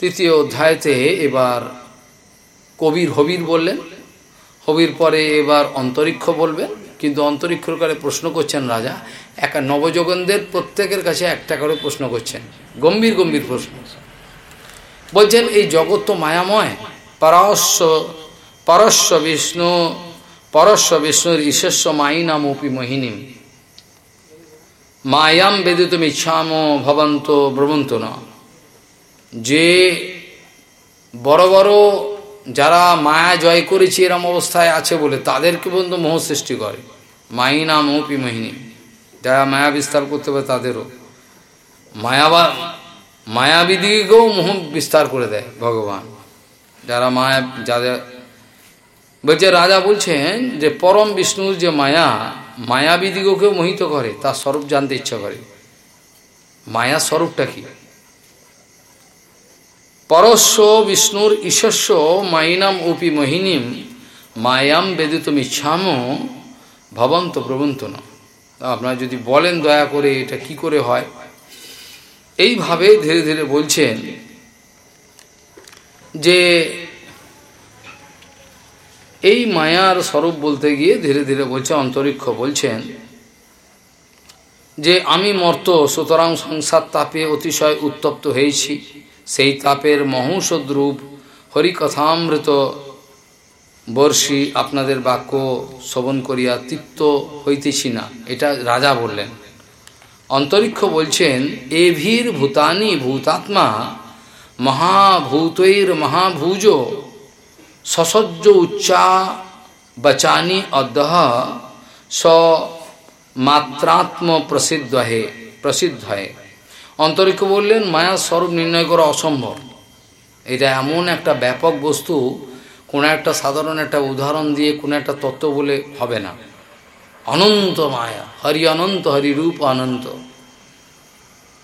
তৃতীয় অধ্যায়তে এবার কবির হবির বললেন, হবির পরে এবার অন্তরিক্ষ বলবেন, কিন্তু অন্তরিক্ষর কারে প্রশ্ন করছেন রাজা, এক নবযোগনদের প্রত্যেকের কাছে একটা করে প্রশ্ন করছেন, গম্ভীর গম্ভীর প্রশ্ন। বলছেন, এই জগৎ তো মায়াময় পরস্ব পরস্ব বিষ্ণু পরস্ব বিষ্ণুর ঈশ্বস্ব মাই নাম উপি মোহিনীম। মায়াম বেদিতুম ইচ্ছাম ভবন্ত ব্রবন্ত না। যে বড় বড় যারা মায়া জয় করেছে এরম অবস্থায় আছে বলে তাদেরকে পর্যন্ত মোহ সৃষ্টি করে। মাই নাম উপি মোহিনী। যারা মায়া বিস্তার করতে পারে তাদেরও। মায়াবা মায়াবিদিকেও মোহ বিস্তার করে দেয় ভগবান। যারা মায়া যাদের বলছে রাজা বলছেন যে পরম বিষ্ণুর যে মায়া, মায়াবিদিগকেও মোহিত করে, তার স্বরূপ জানতে ইচ্ছা করে। মায়া স্বরূপটা কি? পরস্ব বিষ্ণুর ঈশস্ব মাইনাম উপি মোহিনীম, মায়াম বেদিত ইচ্ছাম ভবন্ত প্রবন্ত না আপনারা যদি বলেন দয়া করে এটা কি করে হয়? এইভাবে ধীরে ধীরে বলছেন যে এই মায়ার স্বরূপ বলতে গিয়ে ধীরে ধীরে বলছে, অন্তরিক্ষ বলছেন যে আমি মর্ত, সুতরাং সংসার তাপে অতিশয় উত্তপ্ত হয়েছি। সেই তাপের মহৌষদ্রূপ হরিকথামৃত বর্ষী আপনাদের বাক্য শ্রবণ করিয়া তৃপ্ত হইতেছি না। এটা রাজা বললেন। অন্তরিক্ষ বলছেন এভির ভূতানি ভূতাত্মা, মহাভূতৈর মহাভুজ, সসজ্জ উচ্চা বচানি অদ্যহ স মাত্রাত্ম প্রসিদ্ধ হে প্রসিদ্ধ হয় অন্তরিক্ষ বললেন মায়ার স্বরূপ নির্ণয় করা অসম্ভব। এটা এমন একটা ব্যাপক বস্তু, কোনো একটা সাধারণ একটা উদাহরণ দিয়ে কোনো একটা তত্ত্ব বলে হবে না। অনন্ত মায়া, হরি অনন্ত, হরি রূপ অনন্ত।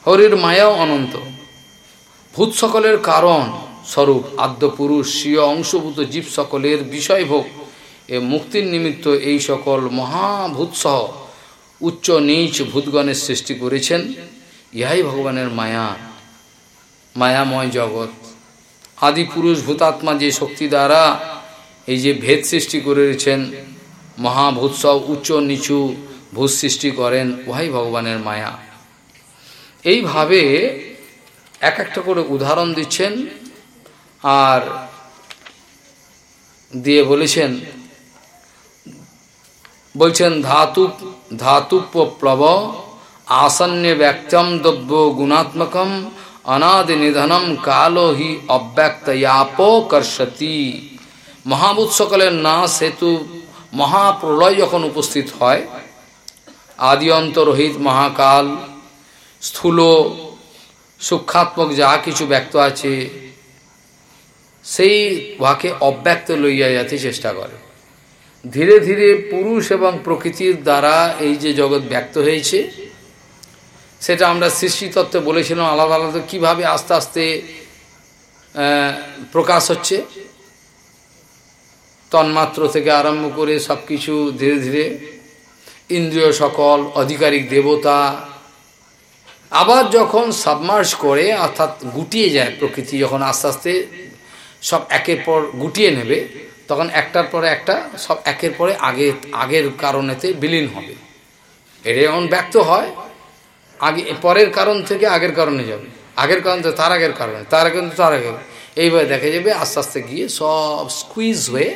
হরির মায়াও অনন্ত। ভূত সকলের কারণ স্বরূপ, আদ্য পুরুষ, স্বীয় অংশভূত জীব সকলের বিষয়ভোগ। এ মুক্তির নিমিত্ত এই সকল মহাভূতসহ উচ্চ নীচ ভূতগণের সৃষ্টি করেছেন। ইহাই ভগবানের মায়া, মায়াময় জগৎ। আদি পুরুষ ভূতাত্মা যে শক্তি দ্বারা এই যে ভেদ সৃষ্টি করেছেন মহাভূৎসব উচ্চ নিচু ভূত সৃষ্টি করেন, উহাই ভগবানের মায়া। এইভাবে এক একটা করে উদাহরণ দিচ্ছেন আর দিয়ে বলেছেন, বলছেন ধাতু ধাতুপ্লব আসন্য ব্যক্তম দ্রব্য গুণাত্মকম অনাদি নিধনম কালো হি অব্যক্তয়াপ কর্ষতি। মহাভূত সকলের না সেতু মহাপ্রলয় যখন উপস্থিত হয় আদি অন্তরহিত মহাকাল, স্থূল সূক্ষাত্মক যা কিছু ব্যক্ত আছে, সেই উহাকে অব্যক্ত লইয়া যেতে চেষ্টা করে। ধীরে ধীরে পুরুষ এবং প্রকৃতির দ্বারা এই যে জগৎ ব্যক্ত হয়েছে সেটা আমরা সৃষ্টিতত্ত্বে বলেছিলাম, আলাদা আলাদা কীভাবে আস্তে আস্তে প্রকাশ হচ্ছে। তন্মাত্র থেকে আরম্ভ করে সব কিছু ধীরে ধীরে ইন্দ্রিয় সকল আধিকারিক দেবতা, আবার যখন সাবমার্স করে, অর্থাৎ গুটিয়ে যায় প্রকৃতি, যখন আস্তে আস্তে সব একের পর গুটিয়ে নেবে, তখন একটার পরে একটা, সব একের পরে আগে, আগের কারণেতে বিলীন হবে। এটা যেমন ব্যক্ত হয় আগে, পরের কারণ থেকে আগের কারণে যাবে। আগের কারণ থেকে তার আগের কারণে, তার আগে তার আগে। এইভাবে দেখা যাবে, আস্তে আস্তে গিয়ে সব স্কুইজ হয়ে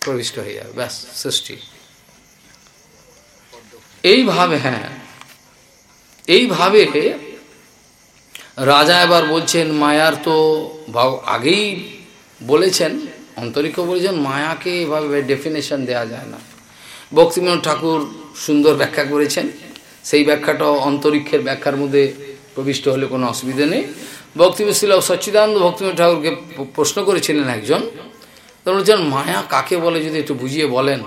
প্রবিষ্ট হয়ে যাবে, ব্যাস, সৃষ্টি। এইভাবে হ্যাঁ। এইভাবে রাজা এবার বলছেন, মায়ার তো আগেই বলেছেন অন্তরিক্ষ বলেছেন, মায়াকে এভাবে ডেফিনেশন দেওয়া যায় না। ভক্তিমোহন ঠাকুর সুন্দর ব্যাখ্যা করেছেন। সেই ব্যাখ্যাটাও অন্তরিক্ষের ব্যাখ্যার মধ্যে প্রবিষ্ট হলে কোনো অসুবিধা নেই। ভক্তিমোহন শিল সচ্চিদানন্দ ভক্তিমোহন ঠাকুরকে প্রশ্ন করেছিলেন একজন। বলছেন, মায়া কাকে বলে যদি একটু বুঝিয়ে বলেন?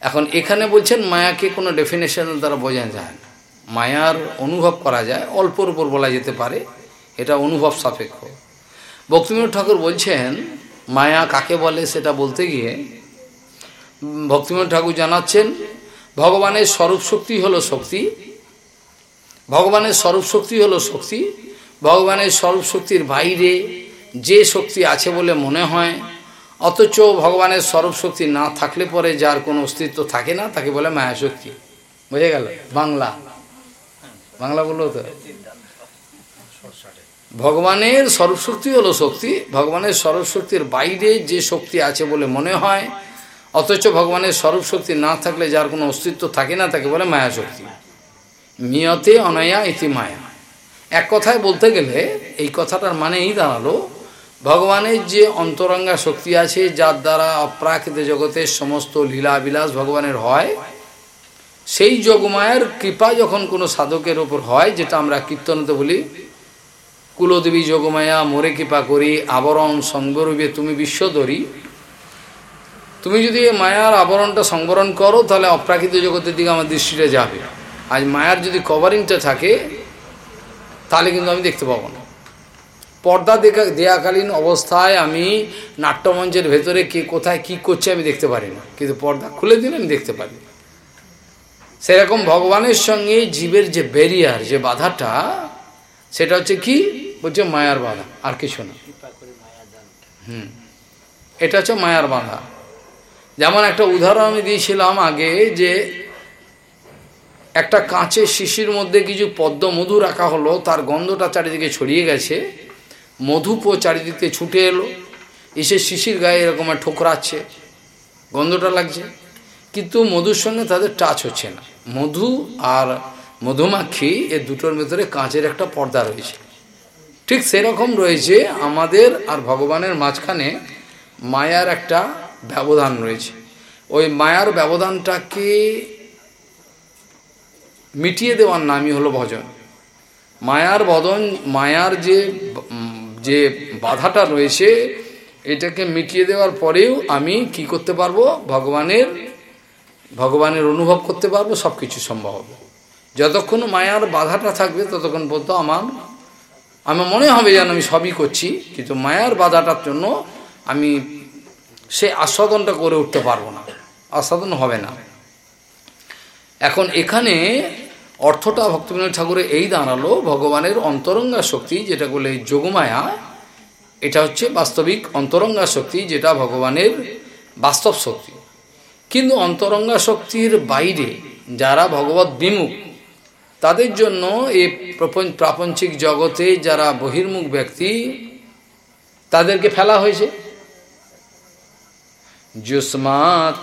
এখন এখানে বলছেন, মায়াকে কোনো ডেফিনেশন দ্বারা বোঝা যায় না। মায়ার অনুভব করা যায়, অল্পর উপর বলা যেতে পারে। এটা অনুভব সাপেক্ষ। ভক্তিবিনোদ ঠাকুর বলছেন, মায়া কাকে বলে সেটা বলতে গিয়ে ভক্তিবিনোদ ঠাকুর জানাচ্ছেন ভগবানের স্বরূপ শক্তি হলো শক্তি। ভগবানের স্বরূপ শক্তি হলো শক্তি। ভগবানের স্বরূপ শক্তির বাইরে যে শক্তি আছে বলে মনে হয়, অথচ ভগবানের স্বরূপ শক্তি না থাকলে পরে যার কোনো অস্তিত্ব থাকে না, তাকে বলে মায়া শক্তি বুঝে গেল? বাংলা। বাংলা বলল তো। ভগবানের স্বরূপ শক্তি হলো শক্তি। ভগবানের স্বরূপ শক্তির বাইরে যে শক্তি আছে বলে মনে হয় অথচ ভগবানের স্বরূপ শক্তি না থাকলে যার কোনো অস্তিত্ব থাকে না, তাকে বলে মায়া শক্তি নিয়তে অনয়া ইতি মায়া। এক কথায় বলতে গেলে, এই কথাটার মানে এই দাঁড়াল, ভগবানের যে অন্তরঙ্গা শক্তি আছে, যার দ্বারা অপ্রাকৃত জগতের সমস্ত লীলা বিলাস ভগবানের হয়, সেই যোগমায়ের কৃপা যখন কোনো সাধকের ওপর হয়, যেটা আমরা কীর্তনতে বলি, কুলদেবী যোগমায়া, মোরে কৃপা করি, আবরণ সঙ্গরূপে তুমি বিশ্বধরী তুমি যদি মায়ার আবরণটা সংবরণ করো, তাহলে অপ্রাকৃত জগতের দিকে আমার দৃষ্টিটা যাবে। আজ মায়ার যদি কভারিংটা থাকে, তাহলে কিন্তু আমি দেখতে পাবো না। পর্দা দেখা, দেয়াকালীন অবস্থায় আমি নাট্যমঞ্চের ভেতরে কে কোথায় কি করছে আমি দেখতে পারি না। কিন্তু পর্দা খুলে দিলে আমি দেখতে পারি। সেরকম ভগবানের সঙ্গে জীবের যে ব্যারিয়ার যে বাধাটা, সেটা হচ্ছে কি? বলছে মায়ার বাধা, আর কিছু না। হুম। এটা হচ্ছে মায়ার বাধা। যেমন একটা উদাহরণ আমি দিয়েছিলাম আগে যে একটা কাঁচের শিশির মধ্যে কিছু পদ্ম মধু রাখা হলো, তার গন্ধটা চারিদিকে ছড়িয়ে গেছে মধুপো চারিদিকে ছুটে এলো, এসে শিশির গায়ে এরকম ঠোকরাচ্ছে, গন্ধটা লাগছে। কিন্তু মধুর সঙ্গে তাদের টাচ হচ্ছে না। মধু আর মধুমাক্ষী এ দুটোর ভেতরে কাঁচের একটা পর্দা রয়েছে। ঠিক সেরকম রয়েছে আমাদের আর ভগবানের মাঝখানে মায়ার একটা ব্যবধান রয়েছে। ওই মায়ার ব্যবধানটাকে মিটিয়ে দেওয়ার নামই হলো ভজন। মায়ার বদন, মায়ার যে যে বাধাটা রয়েছে, এটাকে মিটিয়ে দেওয়ার পরেও আমি কি করতে পারব? ভগবানের ভগবানের অনুভব করতে পারব সব কিছু সম্ভব হবে। যতক্ষণ মায়ার বাধাটা থাকবে, ততক্ষণ বলতো আমার আমার মনে হবে যেন আমি সবই করছি, কিন্তু মায়ার বাধাটার জন্য আমি সে আস্বাদনটা করে উঠতে পারব না। আস্বাদন হবে না। এখন এখানে অর্থটা ভক্তবিনোদ ঠাকুরের এই দাঁড়াল, ভগবানের অন্তরঙ্গা শক্তি যেটা বলে যোগমায়া, এটা হচ্ছে বাস্তবিক অন্তরঙ্গা শক্তি যেটা ভগবানের বাস্তব শক্তি। কিন্তু অন্তরঙ্গা শক্তির বাইরে যারা ভগবত বিমুখ, তাদের জন্য এই প্রাপঞ্চিক জগতে যারা বহির্মুখ ব্যক্তি, তাদেরকে ফেলা হয়েছে। যুস্মাত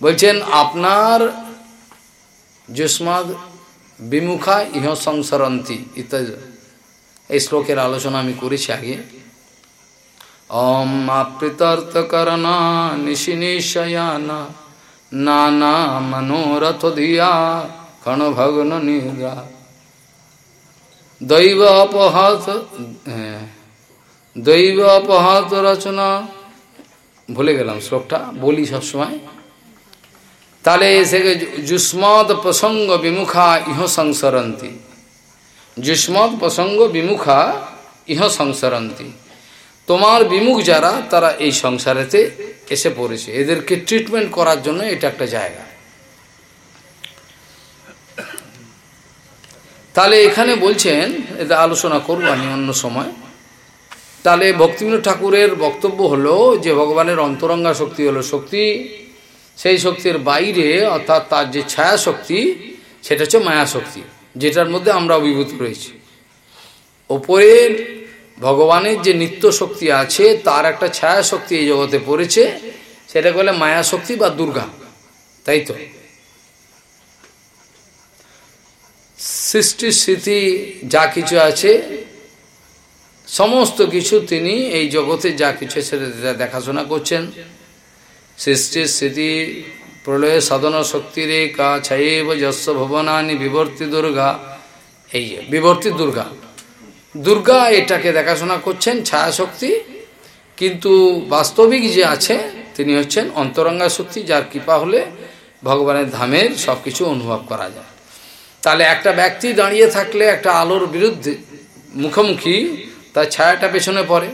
বলছেন আপনার যুষ্মাদ বিমুখা ইহ সংসরন্তি ইত্যাদি এই শ্লোকের আলোচনা আমি করেছি আগে অম আপৃতর্থকরণা নিশিনিশয়ানা নানা মনোরথ দিয়া ক্ষণভগ্ন নিদ্রা দৈব অপহত দৈব অপহত রচনা। ভুলে গেলাম শ্লোকটা, বলি সবসময়। তাহলে সে যুষ্মদ প্রসঙ্গ বিমুখা ইহ সংসরন্তি। যুষ্মদ প্রসঙ্গ বিমুখা ইহ সংসরন্তি। তোমার বিমুখ যারা, তারা এই সংসারেতে এসে পড়েছে। এদেরকে ট্রিটমেন্ট করার জন্য এটা একটা জায়গা। তাহলে এখানে বলছেন, এটা আলোচনা করব আমি অন্য সময়। তাহলে ভক্তিবিনোদ ঠাকুরের বক্তব্য হলো যে ভগবানের অন্তরঙ্গা শক্তি হলো শক্তি। সেই শক্তির বাইরে অর্থাৎ তার যে ছায়া শক্তি সেটা হচ্ছে মায়া শক্তি যেটার মধ্যে আমরা অভিভূত রয়েছি। ওপরে ভগবানের যে নিত্য শক্তি আছে, তার একটা ছায়া শক্তি এই জগতে পড়েছে সেটা বলে মায়া শক্তি বা দুর্গা, তাই তো? সৃষ্টি স্মৃতি যা কিছু আছে সমস্ত কিছু তিনি এই জগতে যা কিছু সেটা দেখাশোনা করছেন। সৃষ্টির স্মৃতি প্রলয়, সাধন শক্তিরে কা ছায়েব যস্য ভবনানি বিবর্তী দুর্গা। এই যে, বিবর্তী দুর্গা। দুর্গা এটাকে দেখাশোনা করছেন ছায়া শক্তি কিন্তু বাস্তবিক যে আছে, তিনি হচ্ছেন অন্তরঙ্গা শক্তি, যার কৃপা হলে ভগবানের ধামের সব কিছু অনুভব করা যায়। তাহলে একটা ব্যক্তি দাঁড়িয়ে থাকলে একটা আলোর বিরুদ্ধে মুখোমুখি তার ছায়াটা পেছনে পড়ে।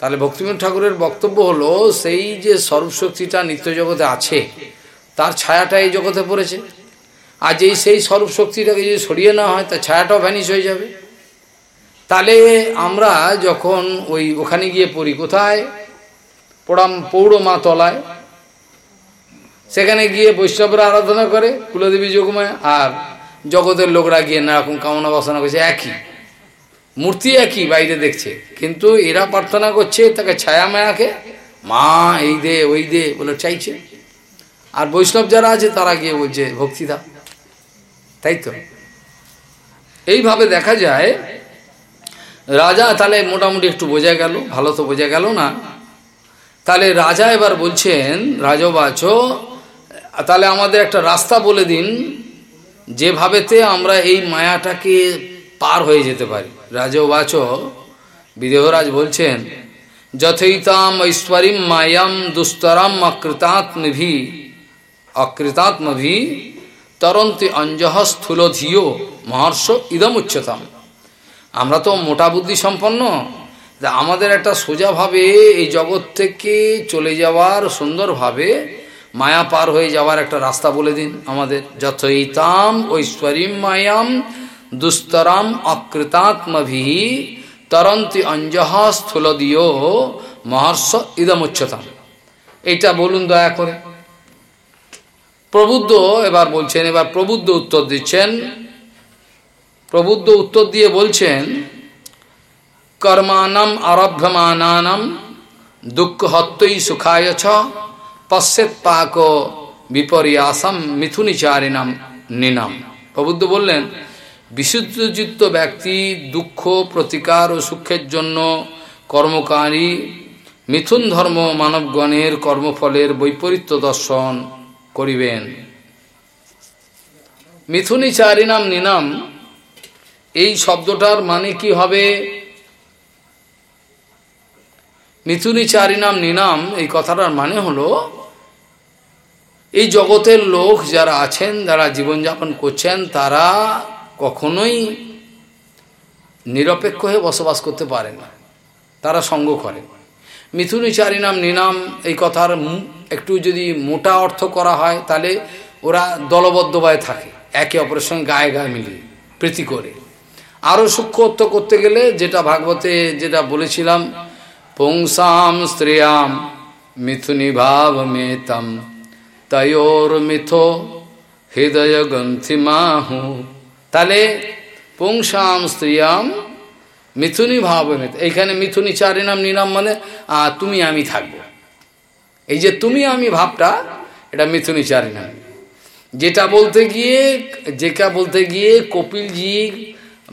তাহলে ভক্তিবিনোদ ঠাকুরের বক্তব্য হলো, সেই যে স্বরূপশক্তিটা নিত্য জগতে আছে, তার ছায়াটা এই জগতে পড়েছে। আর যেই সেই স্বরূপ শক্তিটাকে যদি সরিয়ে নেওয়া হয়, তার ছায়াটাও ভ্যানিশ হয়ে যাবে। তাহলে আমরা যখন ওই ওখানে গিয়ে পড়ি, কোথায়? পড়াম পৌড় মা তলায় সেখানে গিয়ে বৈষ্ণবরা আরাধনা করে, কুলদেবী যোগমায়, আর জগতের লোকরা গিয়ে নারকম কামনা বাসনা করছে, একই। মূর্তি একই বাইরে দেখছে। কিন্তু এরা প্রার্থনা করছে তাকে ছায়া মায়াকে, মা এই দে, ওই দে বলে চাইছে। আর বৈষ্ণব যারা আছে তারা গিয়ে বলছে, ভক্তিদা। তাই তো? এইভাবে দেখা যায়, রাজা তাহলে মোটামুটি একটু বোঝা গেল, ভালো তো বোঝা গেল না। তাহলে রাজা এবার বলছেন, রাজবাচ, তাহলে আমাদের একটা রাস্তা বলে দিন, যেভাবেতে আমরা এই মায়াটাকে পার হয়ে যেতে পারি। রাজবাচ বিদেহরাজ বলছেন যথৈতাম ঐশ্বরীম মায়াম দুস্তরম অকৃতাত্মভি অকৃতাত্মভি তরন্তি অঞ্জহ স্থূল ধিও মহর্ষ ইদম উচ্চতম আমরা তো মোটা বুদ্ধি সম্পন্ন আমাদের একটা সোজাভাবে এই জগৎ থেকে চলে যাওয়ার সুন্দরভাবে মায়া পার হয়ে যাওয়ার একটা রাস্তা বলে দিন আমাদের। যথইতাম ঐশ্বরীম মায়াম দুস্তরাম অকৃতাত্মভি তরন্তি অঞ্জহ স্থূলদীয় মহর্ষ ইদমুচ্চতাম এইটা বলুন দয়া করে প্রবুদ্ধ এবার বলছেন এবার প্রবুদ্ধ উত্তর দিচ্ছেন প্রবুদ্ধ উত্তর দিয়ে বলছেন কর্মানম আরভ্যমানানম দুঃখ হত্যই সুখায় ছ পশ্চাৎ পাক বিপর্যাসম মিথুনিচারিণাম নিনাম প্রবুদ্ধ বললেন বিশুদ্ধযুক্ত ব্যক্তি দুঃখ, প্রতিকার ও সুখের জন্য কর্মকারী, মিথুন ধর্ম মানবগণের কর্মফলের বৈপরীত্য দর্শন করিবেন। মিথুনি চারিনাম নিনাম, এই শব্দটার মানে কি হবে? মিথুনি চারিনাম নিনাম, এই কথাটার মানে হলো, এই জগতের লোক যারা আছেন, যারা জীবনযাপন করছেন, তারা কখনোই নিরপেক্ষ হয়ে বসবাস করতে পারে না। তারা সঙ্গ করে। মিথুনি চারিনাম নিনাম এই কথার একটু যদি মোটা অর্থ করা হয়, তাহলে ওরা দলবদ্ধভাবে থাকে। একে অপরের সঙ্গে গায়ে গায়ে মিলিয়ে, প্রীতি করে। আরও সূক্ষ্ম অর্থ করতে গেলে যেটা ভাগবতে যেটা বলেছিলাম, পুংসাম স্ত্রিয়াম মিথুনি ভাব মেতম তয়োর মিথো হৃদয় গ্রন্থিমাহু তাহলে পুংসাম স্ত্রিয়াম মিথুনি ভাব মেত এইখানে মিথুনি চারিনাম নিনাম মানে তুমি আমি থাকব। এই যে তুমি আমি ভাবটা, এটা মিথুনি চারিনাম যেটা বলতে গিয়ে, যেটা বলতে গিয়ে কপিলজি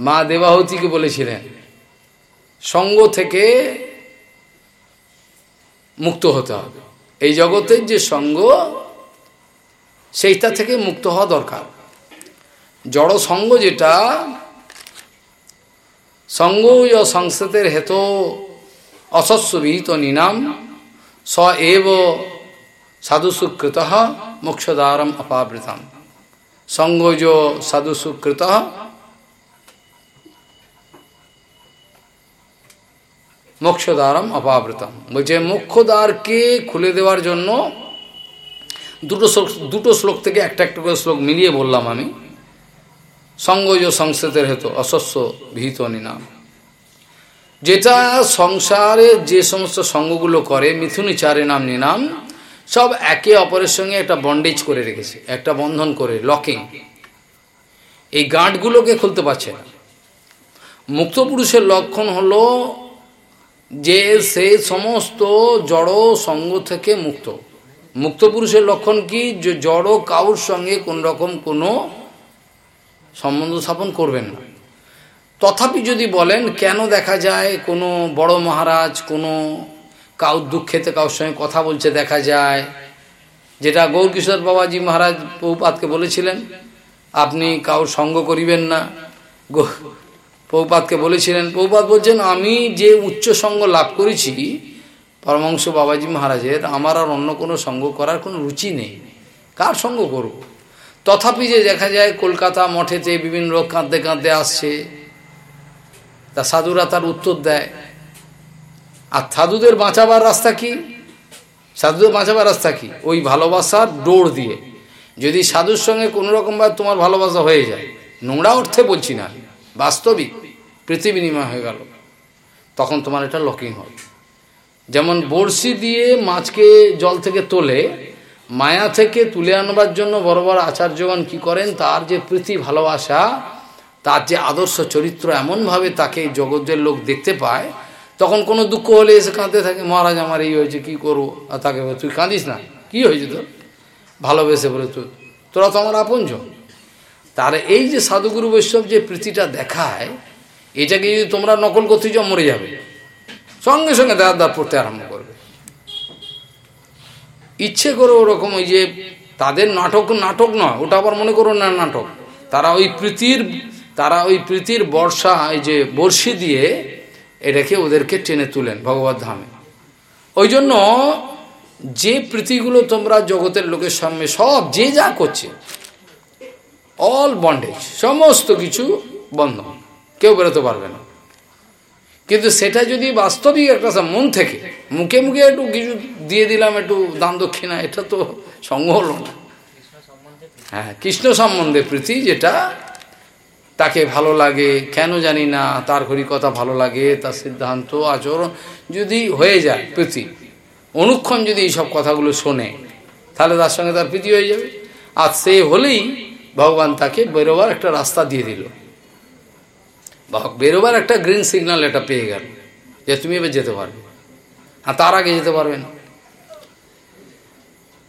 মা দেবাহতীকে বলেছিলেন, সঙ্গ থেকে মুক্ত হতে হবে। এই জগতের যে সঙ্গ, সেইটা থেকে মুক্ত হওয়া দরকার। জড় সঙ্গ যেটা, সঙ্গ সংস্কৃতের হেত অসস্যবিহিত নিনাম, স এব সাধুসুকৃত মোক্ষদ্বারম অপাবৃতম। সঙ্গজ সাধুসুকৃত মোক্ষদ্বারম অপাবৃতম। বলছে, মোক্ষদ্বারকে খুলে দেওয়ার জন্য দুটো শ্লোক দুটো শ্লোক থেকে একটা একটা করে শ্লোক মিলিয়ে বললাম আমি। সঙ্গজ সংস্কৃতের হেতু অশস্য ভীত নিনাম। যেটা সংসারে যে সমস্ত সঙ্গগুলো করে, মিথুনি চারে নাম নিনাম, সব একে অপরের সঙ্গে একটা বন্ডেজ করে রেখেছে, একটা বন্ধন করে লকিং এই গাঁটগুলোকে খুলতে পারছে না। মুক্ত পুরুষের লক্ষণ হলো যে সে সমস্ত জড় সঙ্গ থেকে মুক্ত। মুক্ত পুরুষের লক্ষণ কি? যে জড় কাউর সঙ্গে কোন রকম কোনো সম্বন্ধ স্থাপন করবেন না। তথাপি যদি বলেন, কেন দেখা যায় কোনো বড় মহারাজ কোনো কাউর দুঃখেতে কাউর সঙ্গে কথা বলছে দেখা যায়? যেটা গৌরকিশোর বাবাজি মহারাজ পৌপাতকে বলেছিলেন, আপনি কাউর সঙ্গ করিবেন না। পৌপাতকে বলেছিলেন পৌপাত বলছেন, আমি যে উচ্চ সঙ্গ লাভ করেছি পরমাংশ বাবাজি মহারাজের, আমার আর অন্য কোনো সঙ্গ করার কোনো রুচি নেই। কার সঙ্গ করব? তথাপি যে দেখা যায় কলকাতা মঠেতে বিভিন্ন লোক কাঁদতে কাঁদতে আসছে, তা সাধুরা তার উত্তর দেয়, আর সাধুদের বাঁচাবার রাস্তা কি? সাধুদের বাঁচাবার রাস্তা কি? ওই ভালোবাসার ডোর দিয়ে। যদি সাধুর সঙ্গে কোনো রকমভাবে তোমার ভালোবাসা হয়ে যায়, নোংরা অর্থে বলছি না, বাস্তবিক পৃথিবী বিনিময় হয়ে গেল। তখন তোমার এটা লকিং হবে যেমন বড়শি দিয়ে মাছকে জল থেকে তোলে মায়া থেকে তুলে আনবার জন্য বড় বড় আচার্যগণ কি করেন? তার যে প্রীতি, ভালোবাসা, তার যে আদর্শ চরিত্র এমনভাবে তাকে জগতের লোক দেখতে পায়, তখন কোনো দুঃখ হলে এসে কাঁদতে থাকে, মহারাজ, আমার এই হয়েছে, কি করব? আর তাকে তুই কাঁদিস না, কি হয়েছে তোর? ভালোবেসে বলে তুই তোরা তো আমার আপনজন। তার এই যে সাধুগুরু বৈষ্ণব যে প্রীতিটা দেখায়, এটাকে যদি তোমরা নকল করতে যাও মরে যাবে, সঙ্গে সঙ্গে দাঁত পড়তে আরম্ভ করবে। ইচ্ছে করে ওরকম ওই যে তাদের নাটক নাটক নয়, ওটা আবার মনে করো না নাটক। তারা ওই প্রীতির, তারা ওই প্রীতির বর্ষা, এই যে বর্ষি দিয়ে এটাকে ওদেরকে টেনে তুলেন ভগবত ধামে। ওই জন্য যে প্রীতিগুলো তোমরা জগতের লোকের সামনে সব যে যা করছে অল বন্ডেজ সমস্ত কিছু বন্ধন কেউ বেরোতে পারবে না। কিন্তু সেটা যদি বাস্তবিক একটা মন থেকে, মুখে মুখে একটু কিছু দিয়ে দিলাম, একটু দান দক্ষিণা, এটা তো সঙ্গ হলো না। হ্যাঁ কৃষ্ণ সম্বন্ধে প্রীতি যেটা, তাকে ভালো লাগে, কেন জানি না, তার হরিকথা ভালো লাগে, তার সিদ্ধান্ত, আচরণ, যদি হয়ে যায় প্রীতি, অনুক্ষণ যদি এইসব কথাগুলো শোনে, তাহলে তার সঙ্গে তার প্রীতি হয়ে যাবে। আর সে হলেই ভগবান তাকে বেরোবার একটা রাস্তা দিয়ে দিল। বেরোবার একটা গ্রিন সিগন্যাল এটা পেয়ে গেল যে তুমি এবার যেতে পারবে। আর তার আগে যেতে পারবে না।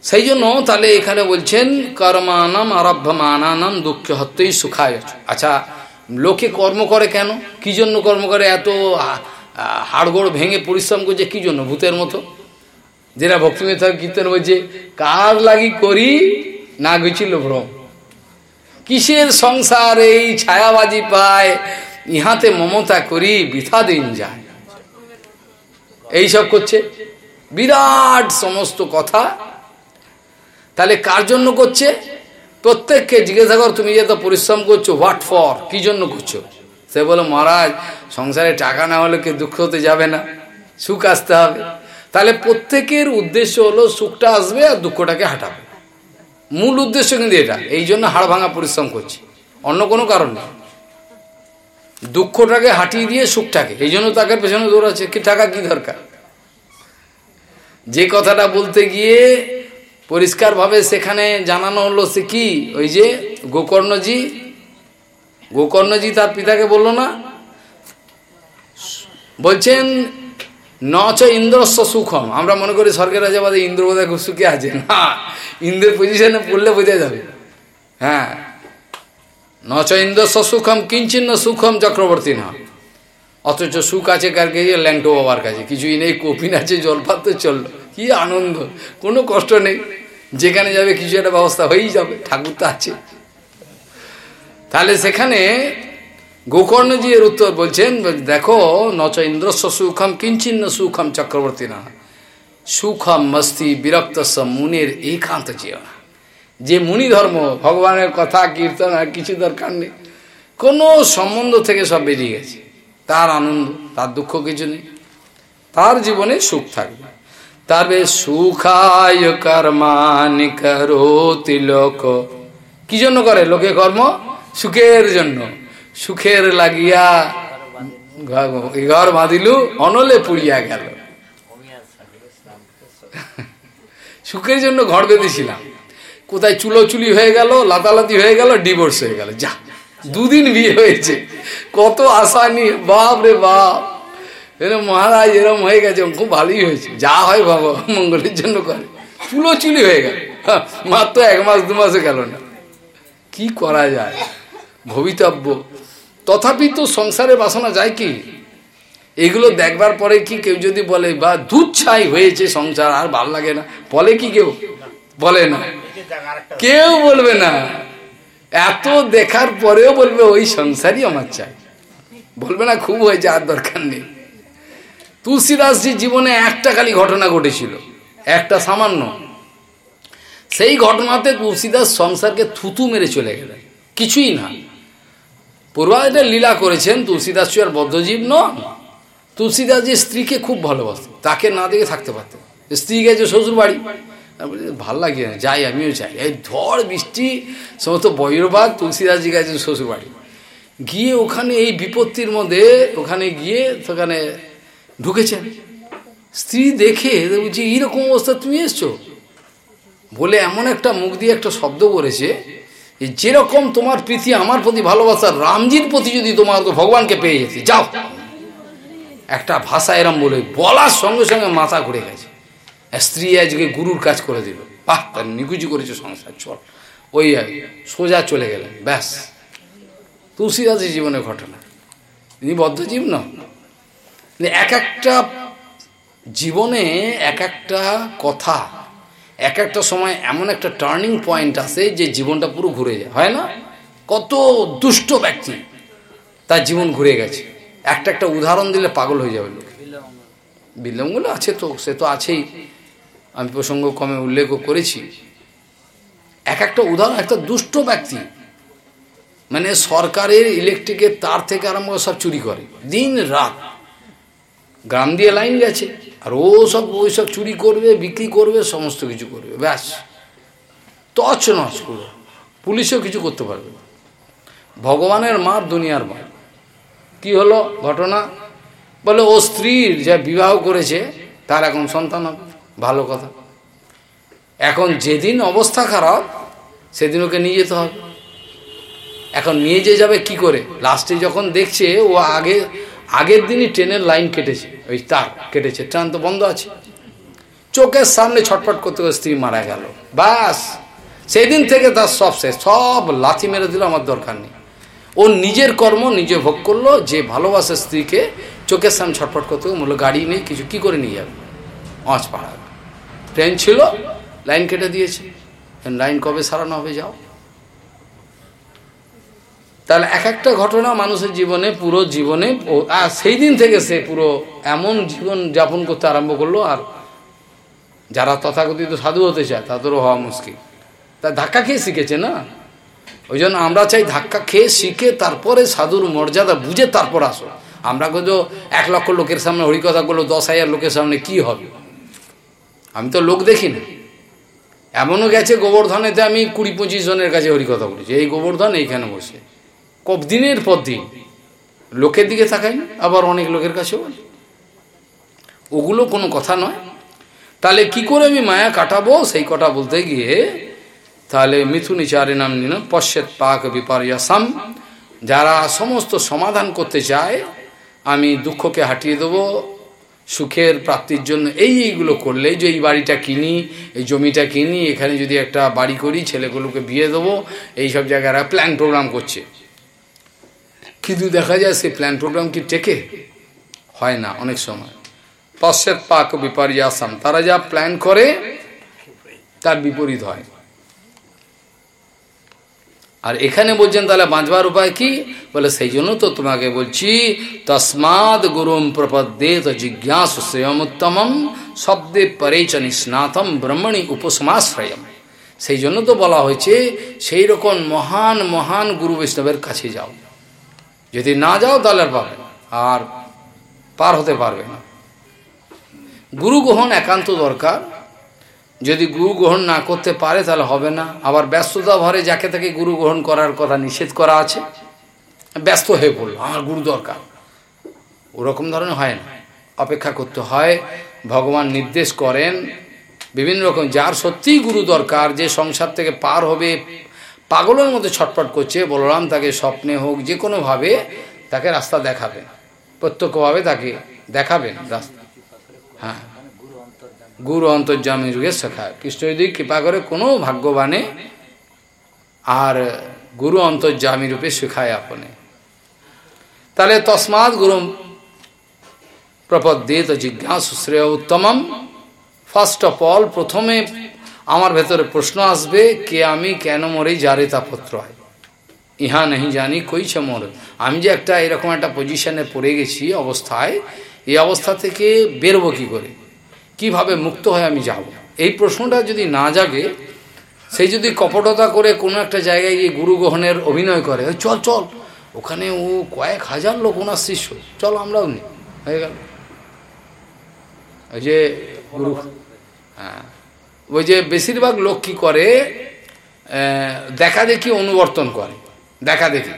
সেই জন্য তাহলে এখানে বলছেন কর্মানাম আরভ্যমানানাম দুঃখ হত্যই সুখায় আচ্ছা লোকে কর্ম করে কেন? কি জন্য কর্ম করে? এত হাড়গোড় ভেঙে পরিশ্রম করছে কি জন্য? ভূতের মতো। যেটা ভক্তিমেথ কীর্তন বলছে, কার লাগি করি না গেছিল ভ্রম কিসের সংসার এই ছায়াবাজি পায়? ইহাতে মমতা করি বৃথা দিন যায়। এইসব করছে। বিরাট সমস্ত কথা। তাহলে কার জন্য করছে? প্রত্যেককে জিজ্ঞাসা কর, তুমি যে তো পরিশ্রম করছ হোয়াট ফর কি জন্য করছ? সে বলে, মহারাজ, সংসারে টাকা না হলে কেউ দুঃখ হতে যাবে না। সুখ আসতে হবে। তাহলে প্রত্যেকের উদ্দেশ্য হলো সুখটা আসবে আর দুঃখটাকে হাঁটাবে। মূল উদ্দেশ্য কিন্তু এটা। এই জন্য হাড় ভাঙা পরিশ্রম করছি। অন্য কোনো কারণ নেই। দুঃখটাকে হাঁটিয়ে দিয়ে সুখটাকে। এই জন্য তাকে পেছনে দৌড়াচ্ছে। কি টাকা, কি দরকার? যে কথাটা বলতে গিয়ে পরিষ্কারভাবে সেখানে জানানো হলো সে কি? ওই যে গোকর্ণজি গোকর্ণজি তার পিতাকে বলল না? বলছেন, নচ ইন্দ্রস্ব সুখম। আমরা মনে করি স্বর্গের রাজাবাদে ইন্দ্র বোধহয় খুব সুখে আছে। না, ইন্দ্রের পজিশনে পড়লে বোঝা যাবে। হ্যাঁ। নচ ইন্দ্রস্ব সুখম কিঞ্চিন্ন সুখম চক্রবর্তী না অথচ সুখ আছে কার কাছে ল্যাংটো বাবার কাছে কিছুই নেই কপিন আছে জলপাত তো চলল কি আনন্দ কোনো কষ্ট নেই যেখানে যাবে কিছু একটা ব্যবস্থা হয়েই যাবে ঠাকুর তো আছে তাহলে সেখানে গোকর্ণজি এর উত্তর বলছেন দেখো নচ ইন্দ্রস্ব সুখম কিঞ্চিন্ন সুখম চক্রবর্তী না সুখম মস্তি বিরক্ত মুনির একান্ত জীবন যে মুনি ধর্ম ভগবানের কথা, কীর্তন, আর কিছু দরকার নেই। কোনো সম্বন্ধ থেকে সব বেরিয়ে গেছে। তার আনন্দ, তার দুঃখ কিছু নেই। তার জীবনে সুখ থাকবে। তবে সুখায় কর্মানি লোক। কি জন্য করে? লোকে কর্ম? সুখের জন্য। সুখের লাগিয়া ঘর বাঁধিলু, অনলে পুড়িয়া গেল। সুখের জন্য ঘর বেঁধেছিলাম। কোথায় চুলোচুলি হয়ে গেল, লাতালাতি হয়ে গেল ডিভোর্স হয়ে গেল। যা, দুদিন বিয়ে হয়েছে। কত আশা নিয়ে, বাপ রে বাপ। এরকম মহারাজ এরম হয়ে গেছে খুব ভালোই হয়েছে। যা হয় বাবা মঙ্গলের জন্য করে। চুলোচুলি হয়ে গেল। মাত্র এক মাস, দু মাসে গেল না। কি করা যায়? ভবিতব্য। তথাপি তো সংসারে বাসনা যায় কি? এগুলো দেখবার পরে কি কেউ যদি বলে, বা দুধ ছাই হয়েছে সংসার, আর ভালো লাগে না? বলে কি কেউ? বলে না। কেউ বলবে না। এত দেখার পরেও বলবে, ওই সংসারই আমার চাই। বলবে না, খুব হয়েছে, আর দরকার নেই। তুলসীদাসজির জীবনে একটা খালি ঘটনা ঘটেছিল। একটা সামান্য। সেই ঘটনাতে তুলসীদাস সংসারকে থুতু মেরে চলে গেলেন। কিছুই না। পূর্বাজটা লীলা করেছেন তুলসীদাস আর বদ্ধজীব নন। তুলসীদাস স্ত্রীকে খুব ভালোবাসত তাকে না দেখে থাকতে পারতেন। স্ত্রী গেছে শ্বশুর বাড়ি ভালো লাগে না, যাই, আমিও যাই। এই ঝড়, বৃষ্টি, সমস্ত বজ্রপাত, তুলসীদাসজি গেছেন শ্বশুরবাড়ি। গিয়ে ওখানে এই বিপত্তির মধ্যে, ওখানে গিয়ে সেখানে ঢুকেছেন। স্ত্রী দেখে বলছি, এইরকম অবস্থা, তুমি এসছো? বলে এমন একটা মুখ দিয়ে একটা শব্দ করেছে যে, যেরকম তোমার প্রীতি, আমার প্রতি ভালোবাসা, রামজির প্রতি যদি তোমার ভগবানকে পেয়ে যেতে, যাও। একটা ভাষা এরম বলে, বলার সঙ্গে সঙ্গে মাথা ঘুরে গেছে। স্ত্রী আজকে গুরুর কাজ করে দিল। বাহ তার নিকুচি করেছে সংসার, চল। ওই সোজা চলে গেলেন, ব্যাস। তুলসীদাসের জীবনের ঘটনা। তিনি বদ্ধজীব নন। এক একটা জীবনে এক একটা কথা, এক একটা সময় এমন একটা টার্নিং পয়েন্ট আসে যে জীবনটা পুরো ঘুরে যায়। হয় না? কত দুষ্ট ব্যক্তি তার জীবন ঘুরে গেছে। একটা একটা উদাহরণ দিলে পাগল হয়ে যাবে লোক। বিলম্বগুলো আছে তো, সে তো আছেই। আমি প্রসঙ্গ কমে উল্লেখও করেছি। এক একটা উদাহরণ, একটা দুষ্ট ব্যক্তি মানে সরকারের ইলেকট্রিকের তার থেকে আরম্ভ সব চুরি করে, দিন রাত। গ্রাম দিয়ে লাইন গেছে, আর ও সব, ওই সব চুরি করবে, বিক্রি করবে, সমস্ত কিছু করবে, ব্যাস। তছ নচ পুরো পুলিশও কিছু করতে পারবে ভগবানের মার দুনিয়ার মার। কি হলো ঘটনা? বলে, ও স্ত্রীর যা বিবাহ করেছে, তার এখন সন্তান হবে। ভালো কথা। এখন যেদিন অবস্থা খারাপ, সেদিন ওকে নিয়ে যেতে হবে। এখন নিয়ে যে যাবে কি করে? লাস্টে যখন দেখছে, ও আগে, আগের দিনই ট্রেনের লাইন কেটেছে। ওই তার কেটেছে। ট্রেন তো বন্ধ আছে। চোখের সামনে ছটফট করতে করে স্ত্রী মারা গেল। বাস। সেদিন থেকে তার সব শেষ। সব লাথি মেরে দিল, আমার দরকার নেই। ও নিজের কর্ম নিজে ভোগ করল, যে ভালোবাসে স্ত্রীকে চোখের সামনে ছটফট করতে মূল্য গাড়ি নেই, কিছু কি করে নিয়ে যাবে? অঁচ পাড়াবে। ট্রেন ছিল, লাইন কেটে দিয়েছে। লাইন কবে সারানো হবে যাও। তাহলে এক একটা ঘটনা মানুষের জীবনে, পুরো জীবনে আর সেই দিন থেকে সে পুরো এমন জীবন যাপন করতে আরম্ভ করল, আর যারা তথাকথিত সাধু হতে চায়, তাদেরও হওয়া মুশকিল। তা ধাক্কা খেয়ে শিখেছে না? ওই জন্য আমরা চাই ধাক্কা খেয়ে শিখে তারপরে সাধুর মর্যাদা বুঝে তারপর আসো। আমরা কিন্তু এক লক্ষ লোকের সামনে হরিকথা করল দশ হাজার লোকের সামনে কি হবে? আমি তো লোক দেখি না এমনও গেছে গোবর্ধনেতে আমি কুড়ি পঁচিশ জনের কাছে হরিকথা বলেছি। এই গোবর্ধন এইখানে বসে। কব দিনের পর দিন? লোকের দিকে তাকাই না, আবার অনেক লোকের কাছে বলি ওগুলো কোনো কথা নয়। তাহলে কি করে আমি মায়া কাটাবো? সেই কথা বলতে গিয়ে তাহলে মিথুনি চারে নাম নিন। পশ্চাৎ পাক বিপর্যাসাম। যারা সমস্ত সমাধান করতে চায়, আমি দুঃখকে হাঁটিয়ে দেবো। সুখের প্রাপ্তির জন্য এই এইগুলো করলে যে এই বাড়িটা কিনি, এই জমিটা কিনি, এখানে যদি একটা বাড়ি করি, ছেলেগুলোকে বিয়ে দেবো এইসব জায়গায় প্ল্যান প্রোগ্রাম করছে। কিন্তু দেখা যায় সেই প্ল্যান প্রোগ্রাম কি টেকে? হয় না, অনেক সময়। পশ্চাৎ পাক বিপর্যাসাম, তারা যা প্ল্যান করে, তার বিপরীত হয়। আর এখানে বলছেন তাহলে বাঁচবার উপায় কি? বলে, সেই জন্য তো তোমাকে বলছি তসমাদ গুরুম প্রপদ্যে তো জিজ্ঞাস শ্রেয়মুত্তমম শব্দে পরেচ নিস্নাতম ব্রহ্মণী উপসমাশ্রয়ম। সেই জন্য তো বলা হয়েছে, সেই রকম মহান মহান গুরু বৈষ্ণবের কাছে যাও। যদি না যাও, তাহলে পাবে আর পার হতে পারবে না। গুরু গ্রহণ একান্ত দরকার যদি গুরু গ্রহণ না করতে পারে, তাহলে হবে না। আবার ব্যস্ততা ভরে যাকে তাকে গুরু গ্রহণ করার কথা নিষেধ করা আছে, ব্যস্ত হয়ে পড়ল, আমার গুরু দরকার। ওরকম ধরনের হয় না। অপেক্ষা করতে হয়, ভগবান নির্দেশ করেন, বিভিন্ন রকম, যার সত্যিই গুরু দরকার, যে সংসার থেকে পার হবে, পাগলের মধ্যে ছটফট করছে, বলরাম তাকে স্বপ্নে হোক, যে কোনোভাবে তাকে রাস্তা দেখাবেন। প্রত্যক্ষভাবে তাকে দেখাবেন রাস্তা। হ্যাঁ। গুরু অন্তর্জামী যুগে শেখায় কৃষ্ণ যদি কৃপা করে, কোনো ভাগ্যবানে আর গুরু অন্তর্জামী রূপে শেখায় আপনে। তাহলে তসমাৎ গুরু প্রপদ্যে তো জিজ্ঞাসু শ্রেয় উত্তমম। ফার্স্ট অফ অল প্রথমে আমার ভেতরে প্রশ্ন আসবে, কে আমি, কেন মরে, যারে তাপত্র হয়? ইহা নেই জানি, কইছে মর। আমি যে একটা এরকম একটা পজিশনে পড়ে গেছি অবস্থায়, এই অবস্থা থেকে বেরবো কী করে? কীভাবে মুক্ত হয়ে আমি যাব? এই প্রশ্নটা যদি না জাগে সেই যদি কপটতা করে কোনো একটা জায়গায় গিয়ে গুরু গ্রহণের অভিনয় করে চল চল, ওখানে ও কয়েক হাজার লোক ওনার শিষ্য, চল আমরাও নি। হয়ে গেল। ওই যে গুরু হ্যাঁ ওই যে বেশিরভাগ লোক কী করে দেখা দেখি অনুবর্তন করে, দেখা দেখি।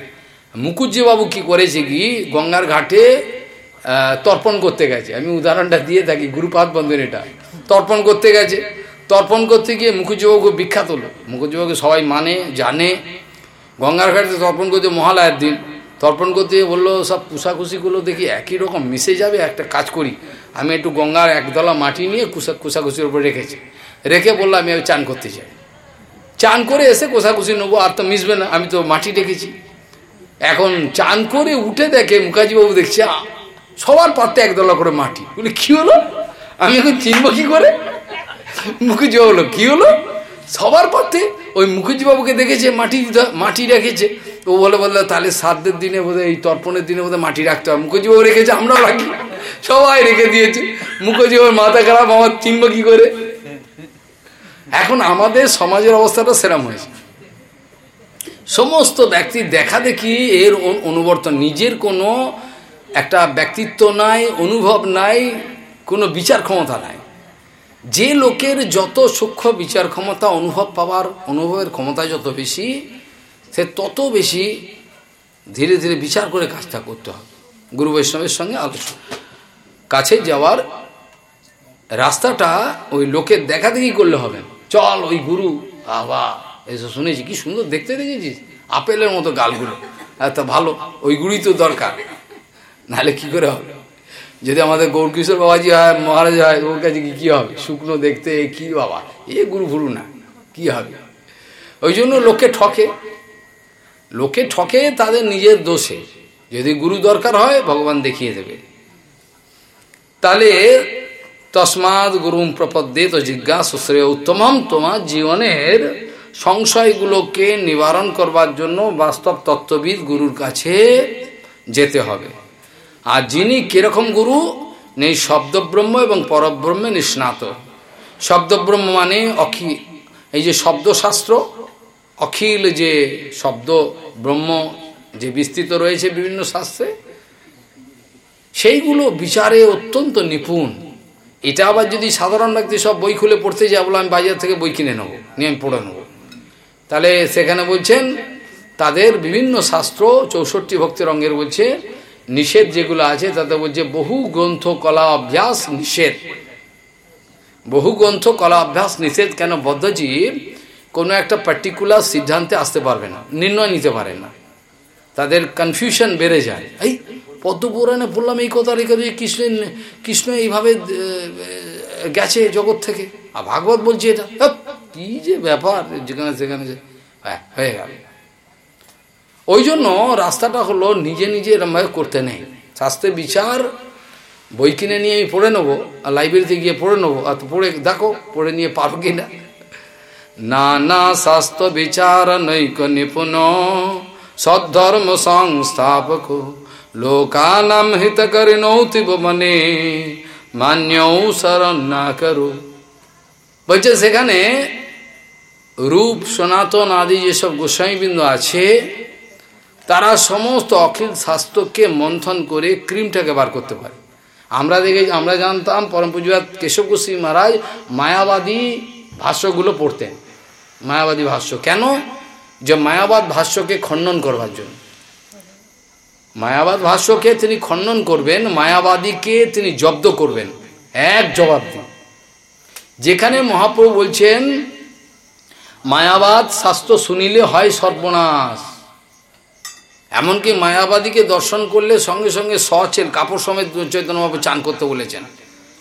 মুকুজ্জিবাবু কি করেছে কি, গঙ্গার ঘাটে তর্পণ করতে গেছে। আমি উদাহরণটা দিয়ে থাকি গুরুপাত বন্ধন এটা। তর্পণ করতে গেছে। তর্পণ করতে গিয়ে মুখুজ্জিবাবু বিখ্যাত হলো মুখুজ্জিবাবুকে সবাই মানে জানে। গঙ্গার ঘাটে তর্পণ করতে মহালয়ের দিন তর্পণ করতে বলল, সব কুসাকুসিগুলো দেখি একই রকম, মিশে যাবে, একটা কাজ করি। আমি একটু গঙ্গার একদলা মাটি নিয়ে কুসা কুসাকুসির উপর রেখেছি। রেখে বলল, আমি চান করতে চাই চান করে এসে কোষাকুষি নেব, আর তো মিশবে না, আমি তো মাটি রেখেছি। এখন চান করে উঠে দেখে মুখার্জিবাবু দেখছে সবার পাত্রে একদলা করে মাটি। বলে কি হলো? আমি এখন চিনবো কি করে? মুখুজ্জিবাবু হলো কি হলো? সবার পাত্রে ওই মুখুজ্জিবাবুকে দেখেছে, মাটি মাটি রেখেছে। ও বলে, বলল, তাহলে সাতদের দিনে বোধহয়, এই তর্পণের দিনে বোধহয় মাটি রাখতে হবে। মুখুজ্জিবাবু রেখেছে, আমরাও রাখি। সবাই রেখে দিয়েছে। মুখুজ্জিবাবুর মাথা খারাপ, আমার চিনবো কি করে? এখন আমাদের সমাজের অবস্থাটা সেরাম হয়েছে। সমস্ত ব্যক্তি দেখা দেখি এর অনুবর্তন। নিজের কোনো একটা ব্যক্তিত্ব নাই, অনুভব নাই, কোনো বিচার ক্ষমতা নাই। যে লোকের যত সূক্ষ্ম বিচার ক্ষমতা, অনুভব পাওয়ার, অনুভবের ক্ষমতা যত বেশি, সে তত বেশি ধীরে ধীরে বিচার করে কাজটা করতে হবে। গুরু বৈষ্ণবের সঙ্গে আলোচনা। কাছে যাওয়ার রাস্তাটা ওই লোকের দেখা দেখি করলে হবে। চল ওই গুরু আবা এসব শুনেছি, কি সুন্দর দেখতে দেখেছিস? আপেলের মতো গালগুলো। এত ভালো, ওই গুড়ি তো দরকার। নাহলে কি করে হবে? যদি আমাদের গৌরকিশোর বাবাজি হয়, মহারাজ হয়, ওর কাছে কি, কী হবে? শুকনো দেখতে কি বাবা? এ গুরু ফুরু না, কি হবে? ওই জন্য লোকে ঠকে। লোকে ঠকে, তাদের নিজের দোষে। যদি গুরু দরকার হয়, ভগবান দেখিয়ে দেবে। তাহলে তসমাদ গুরুম প্রপদ্যে তো জিজ্ঞাসা শ্রেয় উত্তমম, তোমার জীবনের সংশয়গুলোকে নিবারণ করবার জন্য বাস্তব তত্ত্ববিদ গুরুর কাছে যেতে হবে। আর যিনি কীরকম গুরু, নেই শব্দব্রহ্ম এবং পরব্রহ্মে নিষ্ণাত। শব্দব্রহ্ম মানে অখি, এই যে শব্দশাস্ত্র, অখিল যে শব্দ, ব্রহ্ম যে বিস্তৃত রয়েছে বিভিন্ন শাস্ত্রে, সেইগুলো বিচারে অত্যন্ত নিপুণ। এটা আবার যদি সাধারণ ব্যক্তি সব বই খুলে পড়তে যায়, বলে আমি বাজার থেকে বই কিনে নেব, নিয়ে আমি পড়ে নেব। তাহলে সেখানে বলছেন, তাদের বিভিন্ন শাস্ত্র চৌষট্টি ভক্তির অঙ্গের বলছে নিষেধ যেগুলো আছে, তাতে বলছে বহু গ্রন্থ কলা অভ্যাস নিষেধ। বহু গ্রন্থ কলা অভ্যাস নিষেধ কেন? বদ্ধজীব কোনো একটা পার্টিকুলার সিদ্ধান্তে আসতে পারবে না, নির্ণয় নিতে পারে না। তাদের কনফিউশন বেড়ে যায়। এই পদ্মপুরাণে বললাম এই কথা রেখে যে কৃষ্ণ কৃষ্ণ এইভাবে গেছে জগৎ থেকে। আর ভাগবত বলছে এটা। কি যে ব্যাপার, যেখানে সেখানে হ্যাঁ হয়ে গেল। ওই জন্য রাস্তাটা হলো নিজে নিজে এরমভাবে করতে নেই। শাস্ত্রের বিচার, বই কিনে নিয়ে আমি পড়ে নেব, আর লাইব্রেরিতে গিয়ে পড়ে নেব, আর পড়ে, দেখো, পড়ে নিয়ে পারো কি না নানা শাস্ত্র বিচার নৈক নিপুণ সদ্ধর্ম সংস্থাপক, লোকানাম হিত করিনৌতিব মনে, মান্যও শরণ না করো। বলছে, সেখানে রূপ, সনাতন আদি যেসব গোস্বাইবৃন্দ আছে তারা সমস্ত অখিল শাস্ত্রকে মন্থন করে ক্রিমটাকে বার করতে পারে। আমরা দেখে, আমরা জানতাম পরম পুজোয়াত কেশব মহারাজ মায়াবাদী ভাষ্যগুলো পড়তেন। মায়াবাদী ভাষ্য। কেন? যে মায়াবাদ ভাষ্যকে খণ্ডন করবার জন্য। মায়াবাদ ভাষ্যকে তিনি খণ্ডন করবেন, মায়াবাদীকে তিনি জব্দ করবেন, এক জবাব দিন যেখানে মহাপ্রভু বলছেন, মায়াবাদ শাস্ত্র শুনিলে হয় সর্বনাশ। এমনকি মায়াবাদীকে দর্শন করলে সঙ্গে সঙ্গে সচের কাপড় সমেত চৈতন্যবাবু চান করতে বলেছেন।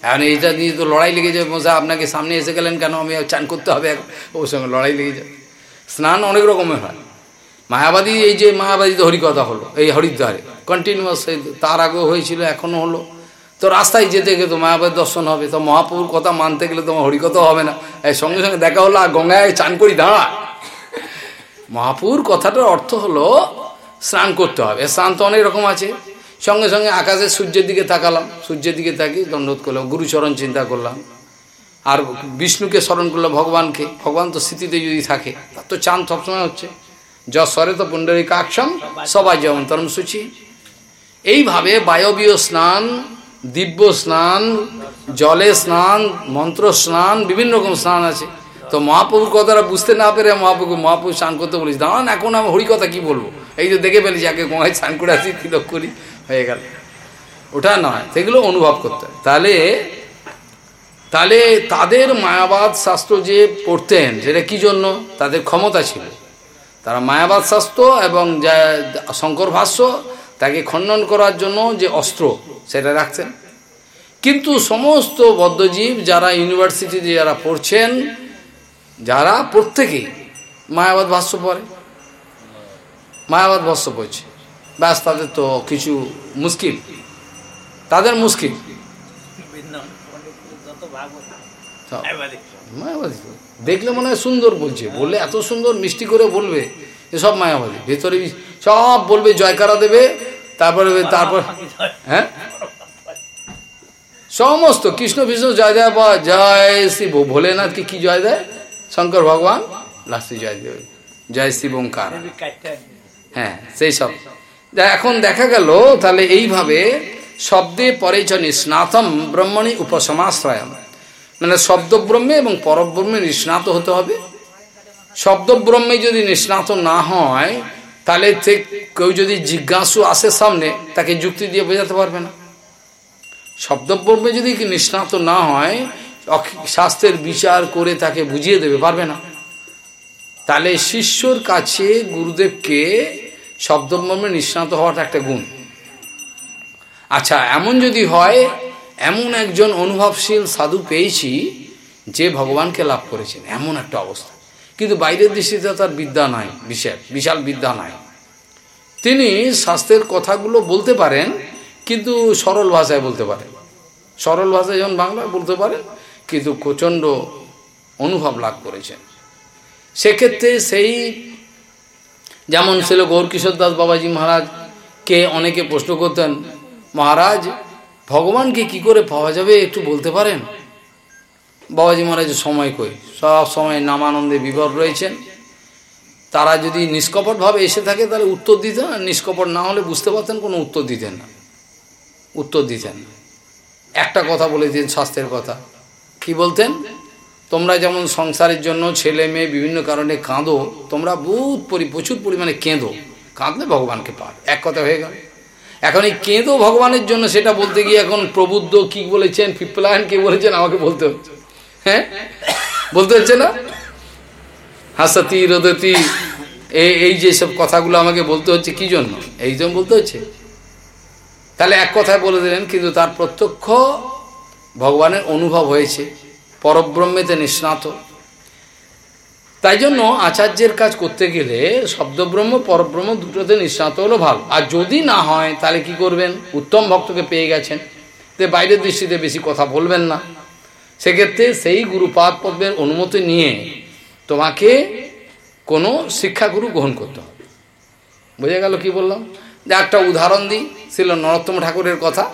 এখন এইটা নিয়ে তো লড়াই লেগে যাবে মশা আপনাকে সামনে এসে গেলেন কেন? আমি চান করতে হবে ওর সঙ্গে লড়াই লেগে যাবে। স্নান অনেক রকমের হয়। মায়াবাদী, এই যে মায়াবাদী তো হরিকথা হলো, এই হরিদ্বারে। কন্টিনিউয়াস তার আগেও হয়েছিল, এখনও হলো। তো রাস্তায় যেতে গেলে তো মায়াবাদী দর্শন হবে, তো মহাপ্রভুর কথা মানতে গেলে তোমার হরিকথা হবে না। এই সঙ্গে সঙ্গে দেখা হলো, আর গঙ্গায় চান করি, দাঁড়া। মহাপুর কথাটার অর্থ হলো স্নান করতে হবে। স্নান তো অনেক রকম আছে। সঙ্গে সঙ্গে আকাশে সূর্যের দিকে তাকালাম। সূর্যের দিকে তাকি দণ্ডবোধ করলাম, গুরুচরণ চিন্তা করলাম। আর বিষ্ণুকে স্মরণ করলাম ভগবানকে। ভগবান তো স্মৃতিতে যদি থাকে, তার তো চাঁদ সবসময় হচ্ছে। যশ্বরে তো পুণ্ডরী কাক্ষম সবাই যেমন তরম সূচি। এইভাবে বায়বীয় স্নান, দিব্য স্নান, জলে স্নান, মন্ত্র স্নান, বিভিন্ন রকম স্নান আছে। তো মহাপ্রভুর কথাটা বুঝতে না পেরে মহাপ্রভু মহাপ্রভু স্নান করতে বলিস দাঁড়ান, এখন আমি হরিকথা কি বলব? এই যে দেখে ফেলেছি, আগে গঙ্গায় স্নান করে আসি, তিলক করি, হয়ে গেল। ওটা নয়, সেগুলো অনুভব করতে হয়। তাহলে তাহলে তাদের মায়াবাদ শাস্ত্র যে পড়তেন, সেটা কি জন্য? তাদের ক্ষমতা ছিল। তারা মায়াবাদ শাস্ত্র এবং যা শঙ্কর ভাষ্য, তাকে খণ্ডন করার জন্য যে অস্ত্র, সেটা রাখছেন কিন্তু সমস্ত বদ্ধজীব যারা ইউনিভার্সিটিতে যারা পড়ছেন, যারা প্রত্যেকেই মায়াবাদ ভাষ্য পড়ে। মায়াবাদ ভাষ্য পড়ছে। ব্যাস তাদের তো কিছু মুশকিল। তাদের মুশকিল। মায়াবাদী। দেখলে মনে হয় সুন্দর বলছে। বললে এত সুন্দর মিষ্টি করে বলবে এসব মায়াবাদী। ভেতরে সব বলবে জয়কারা দেবে তারপরে তারপর হ্যাঁ? সমস্ত কৃষ্ণ বিষ্ণু জয় দেয় বা জয় শ্রী ভোলেনাথকে কি জয় দেয়? শঙ্কর ভগবান লাস্টে জয় দেবে। জয় শিব ওঙ্কার হ্যাঁ সেই সব। এখন দেখা গেল, তাহলে এইভাবে শব্দে পরে চ নিষ্ণাতম ব্রহ্মণি উপসমাশ্রয়ম। মানে শব্দব্রহ্মে এবং পরব্রহ্মে নিষ্ণাত হতে হবে। শব্দব্রহ্মে যদি নিষ্ণাত না হয়, তাহলে কেউ যদি জিজ্ঞাসু আসে সামনে, তাকে যুক্তি দিয়ে বোঝাতে পারবে না। শব্দব্রহ্মে যদি নিষ্ণাত না হয় শাস্ত্রের বিচার করে তাকে বুঝিয়ে দেবে, পারবে না। তাহলে শিষ্যর কাছে গুরুদেবকে শব্দব্রহ্মে নিষ্ণাত হওয়াটা একটা গুণ। আচ্ছা এমন যদি হয়, এমন একজন অনুভবশীল সাধু পেয়েছি যে ভগবানকে লাভ করেছেন, এমন একটা অবস্থা। কিন্তু বাইরের দৃষ্টিতে তার বিদ্যা নাই বিশাল বিশাল বিদ্যা নাই। তিনি শাস্ত্রের কথাগুলো বলতে পারেন, কিন্তু সরল ভাষায় বলতে পারেন। সরল ভাষায় যেমন বাংলায় বলতে পারেন, কিন্তু প্রচণ্ড অনুভব লাভ করেছেন। সেক্ষেত্রে সেই যেমন ছিল গৌরকিশোর দাস বাবাজি মহারাজকে অনেকে প্রশ্ন করতেন, মহারাজ, ভগবানকে কি করে পাওয়া যাবে একটু বলতে পারেন? বাবাজি মহারাজের সময় কই? সব সময় নামানন্দে বিভর রয়েছেন। তারা যদি নিষ্কপটভাবে এসে থাকে, তাহলে উত্তর দিতেন আর নিষ্কপট না হলে বুঝতে পারতেন, কোনো উত্তর দিতেন না। উত্তর দিতেন একটা কথা বলে দিতেন, স্বাস্থ্যের কথা। কি বলতেন? তোমরা যেমন সংসারের জন্য ছেলে মেয়ে বিভিন্ন কারণে কাঁদো, তোমরা বহুত পরি প্রচুর পরিমাণে কেঁদো। কাঁদলে ভগবানকে পার এক কথা হয়ে গেল। এখন এই কেঁদো ভগবানের জন্য সেটা বলতে গিয়ে এখন প্রবুদ্ধ কি বলেছেন, পিপ্লায়ন কি বলেছেন আমাকে বলতে হচ্ছে। হ্যাঁ? বলতে হচ্ছে না? হাসাতি, রদতি এই এই যে সব কথাগুলো আমাকে বলতে হচ্ছে কি জন্য? এই জন্য বলতে হচ্ছে। তাহলে এক কথায় বলে দিলেন, কিন্তু তার প্রত্যক্ষ ভগবানের অনুভব হয়েছে। পরব্রহ্মেতে নিষ্ণাত। তাই জন্য আচার্যের কাজ করতে গেলে শব্দব্রহ্ম, পরব্রহ্ম দুটোতে নিঃস্বাত হলো ভালো। আর যদি না হয়, তাহলে কি করবেন? উত্তম ভক্তকে পেয়ে গেছেন। যে বাইরের দৃষ্টিতে বেশি কথা বলবেন না। সেক্ষেত্রে সেই গুরুপাদ পদ্মের অনুমতি নিয়ে তোমাকে কোনো শিক্ষাগুরু গ্রহণ করতে হবে। বোঝা গেল কি বললাম? একটা উদাহরণ দিই, ছিল নরোত্তম ঠাকুরের কথা।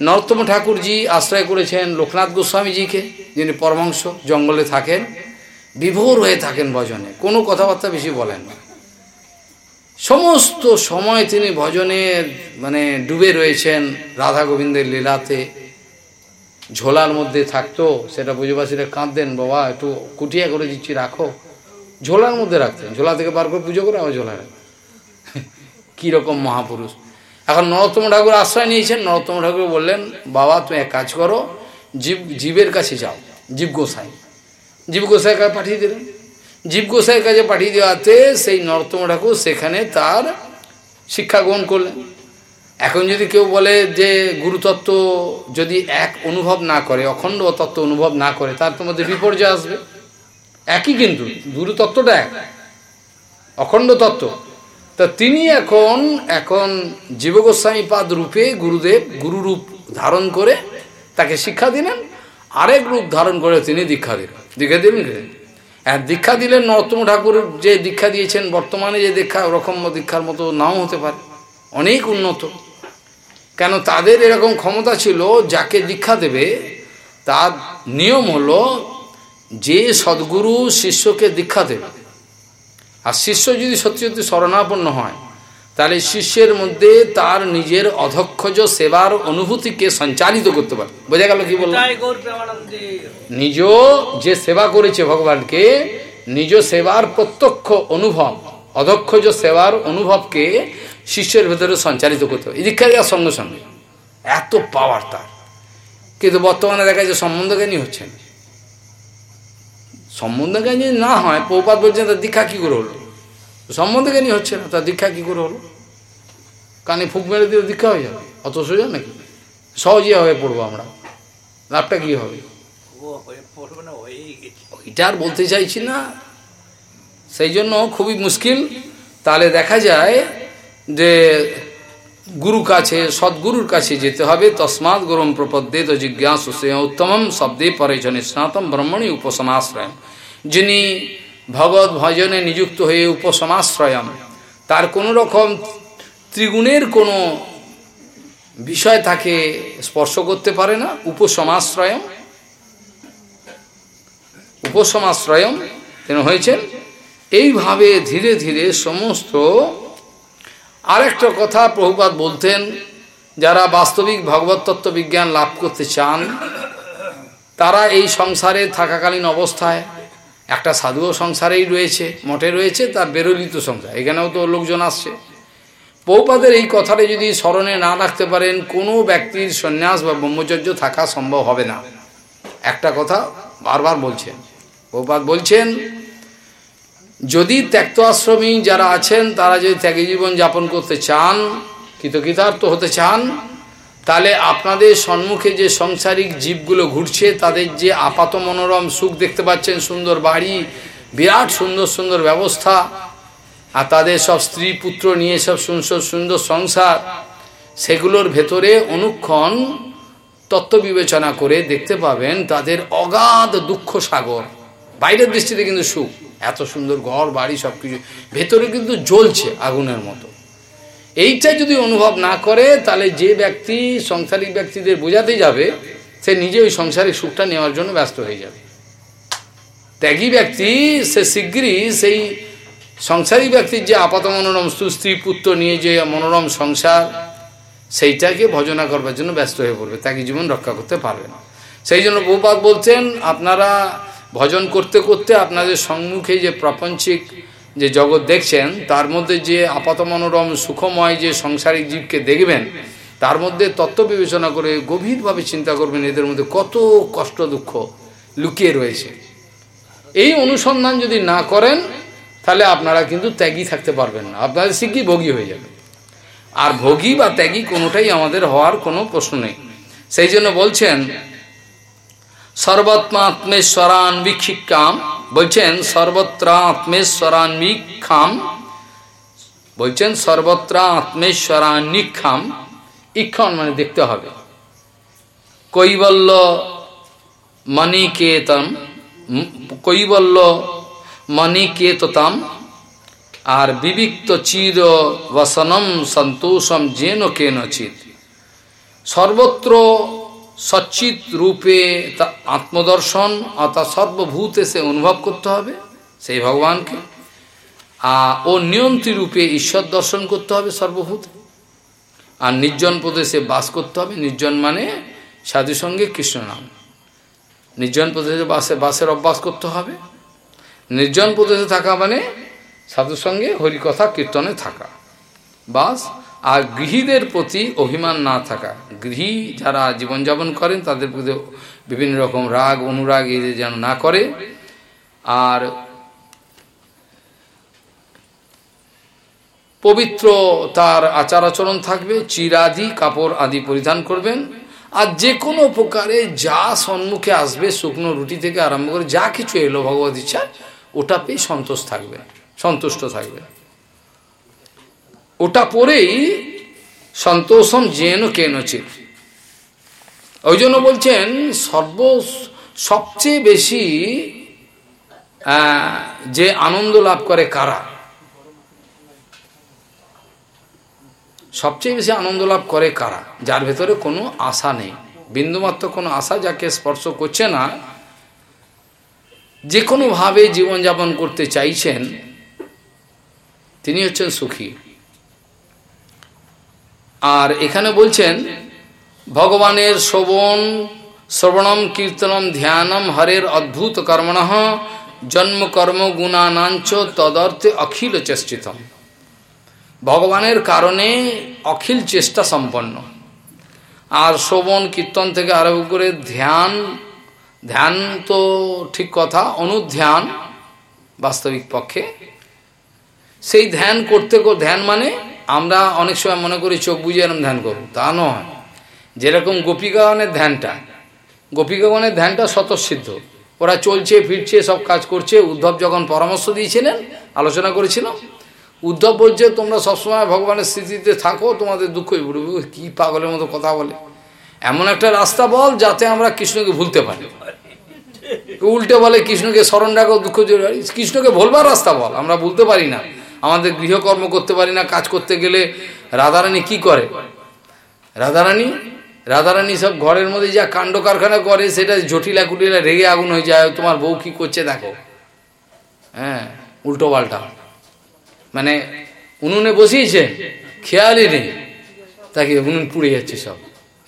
নরোত্তম ঠাকুরজি আশ্রয় করেছেন লোকনাথ গোস্বামীজিকে, যিনি পরমাংশ জঙ্গলে থাকেন, বিভোর হয়ে থাকেন ভজনে। কোনো কথাবার্তা বেশি বলেন না। সমস্ত সময় তিনি ভজনের মানে ডুবে রয়েছেন, রাধা গোবিন্দের লীলাতে। ঝোলার মধ্যে থাকতো, সেটা পুজোবাসীরা কাঁদতেন, বাবা, একটু কুটিয়া করে দিচ্ছি, রাখো। ঝোলার মধ্যে রাখতেন। ঝোলা থেকে বার করে পুজো করে আবার ঝোলা রাখতেন। কীরকম মহাপুরুষ। এখন নরোত্তম ঠাকুর আশ্রয় নিয়েছেন, নরোত্তম ঠাকুর বললেন, বাবা, তুমি এক কাজ করো, জীব, জীবের কাছে যাও, জীব গোসাই। জীব গোসাইয়ের কাছে পাঠিয়ে দিলেন। জীব গোসাইয়ের কাছে পাঠিয়ে দেওয়াতে সেই নরোত্তম ঠাকুর সেখানে তার শিক্ষা গ্রহণ করলেন। এখন যদি কেউ বলে যে গুরুতত্ত্ব যদি এক অনুভব না করে, অখণ্ড তত্ত্ব অনুভব না করে, তার তো মধ্যে বিপর্যয় আসবে। একই কিন্তু, গুরুতত্ত্বটা এক। অখণ্ড তত্ত্ব। তা তিনি এখন এখন জীবগোস্বামী পাদ রূপে গুরুদেব গুরুরূপ ধারণ করে তাকে শিক্ষা দিলেন। আরেক রূপ ধারণ করে তিনি দীক্ষা দিলেন। দীক্ষা দিলেন? আর দীক্ষা দিলেন নরোত্তম ঠাকুর যে দীক্ষা দিয়েছেন, বর্তমানে যে দীক্ষা, ওরকম দীক্ষার মতো নাও হতে পারে। অনেক উন্নত। কেন তাদের এরকম ক্ষমতা ছিল, যাকে দীক্ষা দেবে, তার নিয়ম হলো যে সদ্গুরু শিষ্যকে দীক্ষা দেবে আর শিষ্য যদি সত্যি সত্যি শরণাপন্ন হয় তাহলে শিষ্যের মধ্যে তার নিজের অধক্ষজ সেবার অনুভূতিকে সঞ্চালিত করতে পারে। বোঝা গেল কি বললাম? নিজ যে সেবা করেছে ভগবানকে নিজ সেবার প্রত্যক্ষ অনুভব অধক্ষজ সেবার অনুভবকে শিষ্যের ভেতরে সঞ্চালিত করতে হবে। দীক্ষা দেওয়ার সঙ্গে সঙ্গে। এত পাওয়ার তার। কিন্তু বর্তমানে দেখা যায় সম্বন্ধ জ্ঞানী হচ্ছেন। সম্বন্ধ জ্ঞানী না হয় পৌপাত বলছেন তার দীক্ষা কী করে হলো? সম্বন্ধ জ্ঞানী হচ্ছে না তার দীক্ষা কী করে হলো? কানে ফুক মেরে দিলে দীক্ষা হয়ে যাবে অত সোজা নাকি? সহজে হয়ে পড়ব আমরা। লাভটা কী হবে? এটা আর বলতে চাইছি না। সেই জন্য খুবই মুশকিল। তাহলে দেখা যায় যে গুরু কাছে, সদ্গুরুর কাছে যেতে হবে। তসমাৎ গুরুম প্রপদ্যে তো জিজ্ঞাসু সে উত্তমম শব্দে পরেজন স্নাতম ব্রহ্মণী উপসমাশ্রয় যিনি ভগৎ ভজনে নিযুক্ত হয়ে উপসমাশ্রয়ম তার কোনো রকম ত্রিগুণের কোনো বিষয় তাকে স্পর্শ করতে পারে না। উপসমাশ্রয়ম উপসমাশ্রয়ম তিনি হয়েছেন। এইভাবে ধীরে ধীরে সমস্ত আরেকটা কথা প্রভুপাত বলতেন, যারা বাস্তবিক ভগবত তত্ত্ব বিজ্ঞান লাভ করতে চান, তারা এই সংসারে থাকাকালীন অবস্থায় একটা সাধুও সংসারেই রয়েছে, মঠে রয়েছে, তার বেরোলিত সংসার। এখানেও তো লোকজন আসছে। পৌপাদের এই কথাটা যদি স্মরণে না রাখতে পারেন, কোনো ব্যক্তির সন্ন্যাস বা ব্রহ্মচর্য থাকা সম্ভব হবে না। একটা কথা বারবার বলছেন। পৌপাত বলছেন যদি ত্যক্ত আশ্রমী যারা আছেন, তারা যদি ত্যাগী জীবন যাপন করতে চান, কৃতকৃতার্থ হতে চান, তাহলে আপনাদের সম্মুখে যে সংসারিক জীবগুলো ঘুরছে, তাদের যে আপাত মনোরম সুখ দেখতে পাচ্ছেন, সুন্দর বাড়ি, বিরাট সুন্দর সুন্দর ব্যবস্থা, আর তাদের সব স্ত্রী পুত্র নিয়ে সব সুন্দর সুন্দর সংসার, সেগুলোর ভেতরে অনুক্ষণ তত্ত্ব বিবেচনা করে দেখতে পাবেন তাদের অগাধ দুঃখ সাগর। বাইরের দৃষ্টিতে কিন্তু সুখ। এত সুন্দর ঘর, বাড়ি সব কিছু ভেতরে কিন্তু জ্বলছে আগুনের মতো। এইটা যদি অনুভব না করে, তাহলে যে ব্যক্তি সংসারিক ব্যক্তিদের বোঝাতে যাবে, সে নিজে ওই সংসারিক সুখটা নেওয়ার জন্য ব্যস্ত হয়ে যাবে। ত্যাগী ব্যক্তি, সে শীঘ্রই সেই সংসারী ব্যক্তির যে আপাত মনোরম সুস্ত্রী পুত্র নিয়ে যে মনোরম সংসার, সেইটাকে ভজনা করবার জন্য ব্যস্ত হয়ে পড়বে। তাকে জীবন রক্ষা করতে পারবে না। সেই জন্য বহুপাত বলছেন, আপনারা ভজন করতে করতে আপনাদের সম্মুখে যে প্রাপঞ্চিক যে জগৎ দেখছেন, তার মধ্যে যে আপাত মনোরম সুখময় যে সংসারিক জীবকে দেখবেন, তার মধ্যে তত্ত্ব বিবেচনা করে গভীরভাবে চিন্তা করবেন, এদের মধ্যে কত কষ্ট দুঃখ লুকিয়ে রয়েছে। এই অনুসন্ধান যদি না করেন, তাহলে আপনারা কিন্তু ত্যাগী থাকতে পারবেন না। আপনাদের শিগগির ভোগী হয়ে যাবে আর ভোগী বা ত্যাগী কোনোটাই আমাদের হওয়ার কোনো প্রশ্ন নেই। সেই জন্য বলছেন সর্বত্মা আত্মেশ্বরান বিক্ষিকাম বলছেন সর্বত্রা আত্মেশ্বরান বিক্ষাম। বলছেন সর্বত্রা আত্মেশ্বরান নিক্ষাম। ইক্ষণ মানে দেখতে হবে। কৈবল্য মণিকেতম, কৈবল্য মণিকেততাম। আর বিবিক্ত চির বসনম সন্তোষম যেন কেনচিত সর্বত্র সচ্চিত রূপে আত্মদর্শন অর্থাৎ সর্বভূত এসে অনুভব করতে হবে, সেই ভগবানকে। ও নিয়ন্ত্রী রূপে ঈশ্বর দর্শন করতে হবে সর্বভূত। আর নির্জন প্রদেশে বাস করতে হবে, নির্জন মানে সাধু সঙ্গে কৃষ্ণ নির্জন প্রদেশে বাসে, বাসের অভ্যাস করতে হবে। নির্জন প্রদেশে থাকা মানে সাধুর সঙ্গে হরিকথা, কীর্তনে থাকা। বাস আর গৃহীদের প্রতি অভিমান না থাকা। গৃহী যারা জীবনযাপন করেন, তাদের প্রতি বিভিন্ন রকম রাগ, অনুরাগ এদের যেন না করে। আর পবিত্র তার আচার আচরণ থাকবে, চিরাদি, কাপড় আদি পরিধান করবেন। আর যে কোনো প্রকারে যা সম্মুখে আসবে, শুকনো রুটি থেকে আরম্ভ করে যা কিছু এলো ভগবত ইচ্ছা ওটা সন্তোষ থাকবে, সন্তুষ্ট থাকবে। ওটা পরেই সন্তোষম যেন কেনচিত ওই জন্য বলছেন, সর্ব সবচেয়ে বেশি যে আনন্দ লাভ করে কারা? সবচেয়ে বেশি আনন্দ লাভ করে কারা? যার ভেতরে কোনো আশা নেই। বিন্দুমাত্র কোনো আশা যাকে স্পর্শ করছে না, যে কোনোভাবে জীবনযাপন করতে চাইছেন, তিনি হচ্ছেন সুখী। আর এখানে বলছেন, ভগবানের শোভন শ্রবণম, কীর্তনম, ধ্যানম, হরের অদ্ভুত কর্মণ জন্ম কর্ম গুণানাঞ্চ তদর্থে অখিল চেষ্টিতম। ভগবানের কারণে অখিল চেষ্টা সম্পন্ন। আর শোভন কীর্তন থেকে আরম্ভ করে ধ্যান ধ্যান তো ঠিক কথা, অনুধ্যান বাস্তবিক পক্ষে। সেই ধ্যান করতে ধ্যান মানে আমরা অনেক সময় মনে করি চোখ বুঝে এরম ধ্যান করব, তা নয়। যেরকম গোপিকাগণের ধ্যানটা গোপিকাগণের ধ্যানটা স্বতঃসিদ্ধ। ওরা চলছে, ফিরছে, সব কাজ করছে। উদ্ধব যখন পরামর্শ দিয়েছিলেন, আলোচনা করেছিলাম, উদ্ধব বলছে, তোমরা সবসময় ভগবানের স্থিতিতে থাকো, তোমাদের দুঃখই পড়বে কি পাগলের মতো কথা বলে। এমন একটা রাস্তা বল যাতে আমরা কৃষ্ণকে ভুলতে পারি। উল্টে বলে, কৃষ্ণকে স্মরণ রাখো, দুঃখ কৃষ্ণকে ভুলবার রাস্তা বল, আমরা ভুলতে পারি না। আমাদের গৃহকর্ম করতে পারি না, কাজ করতে গেলে রাধারানী কি করে? রাধারানী? রাধারানী সব ঘরের মধ্যে যা কাণ্ড কারখানা করে, সেটা জটিলা কুটিলা রেগে আগুন হয়ে যায়। তোমার বউ কি করছে দেখো। হ্যাঁ উল্টো পাল্টা মানে উনুনে বসিয়েছে, খেয়ালই নেই। তাকে উনুন পুড়ে যাচ্ছে সব।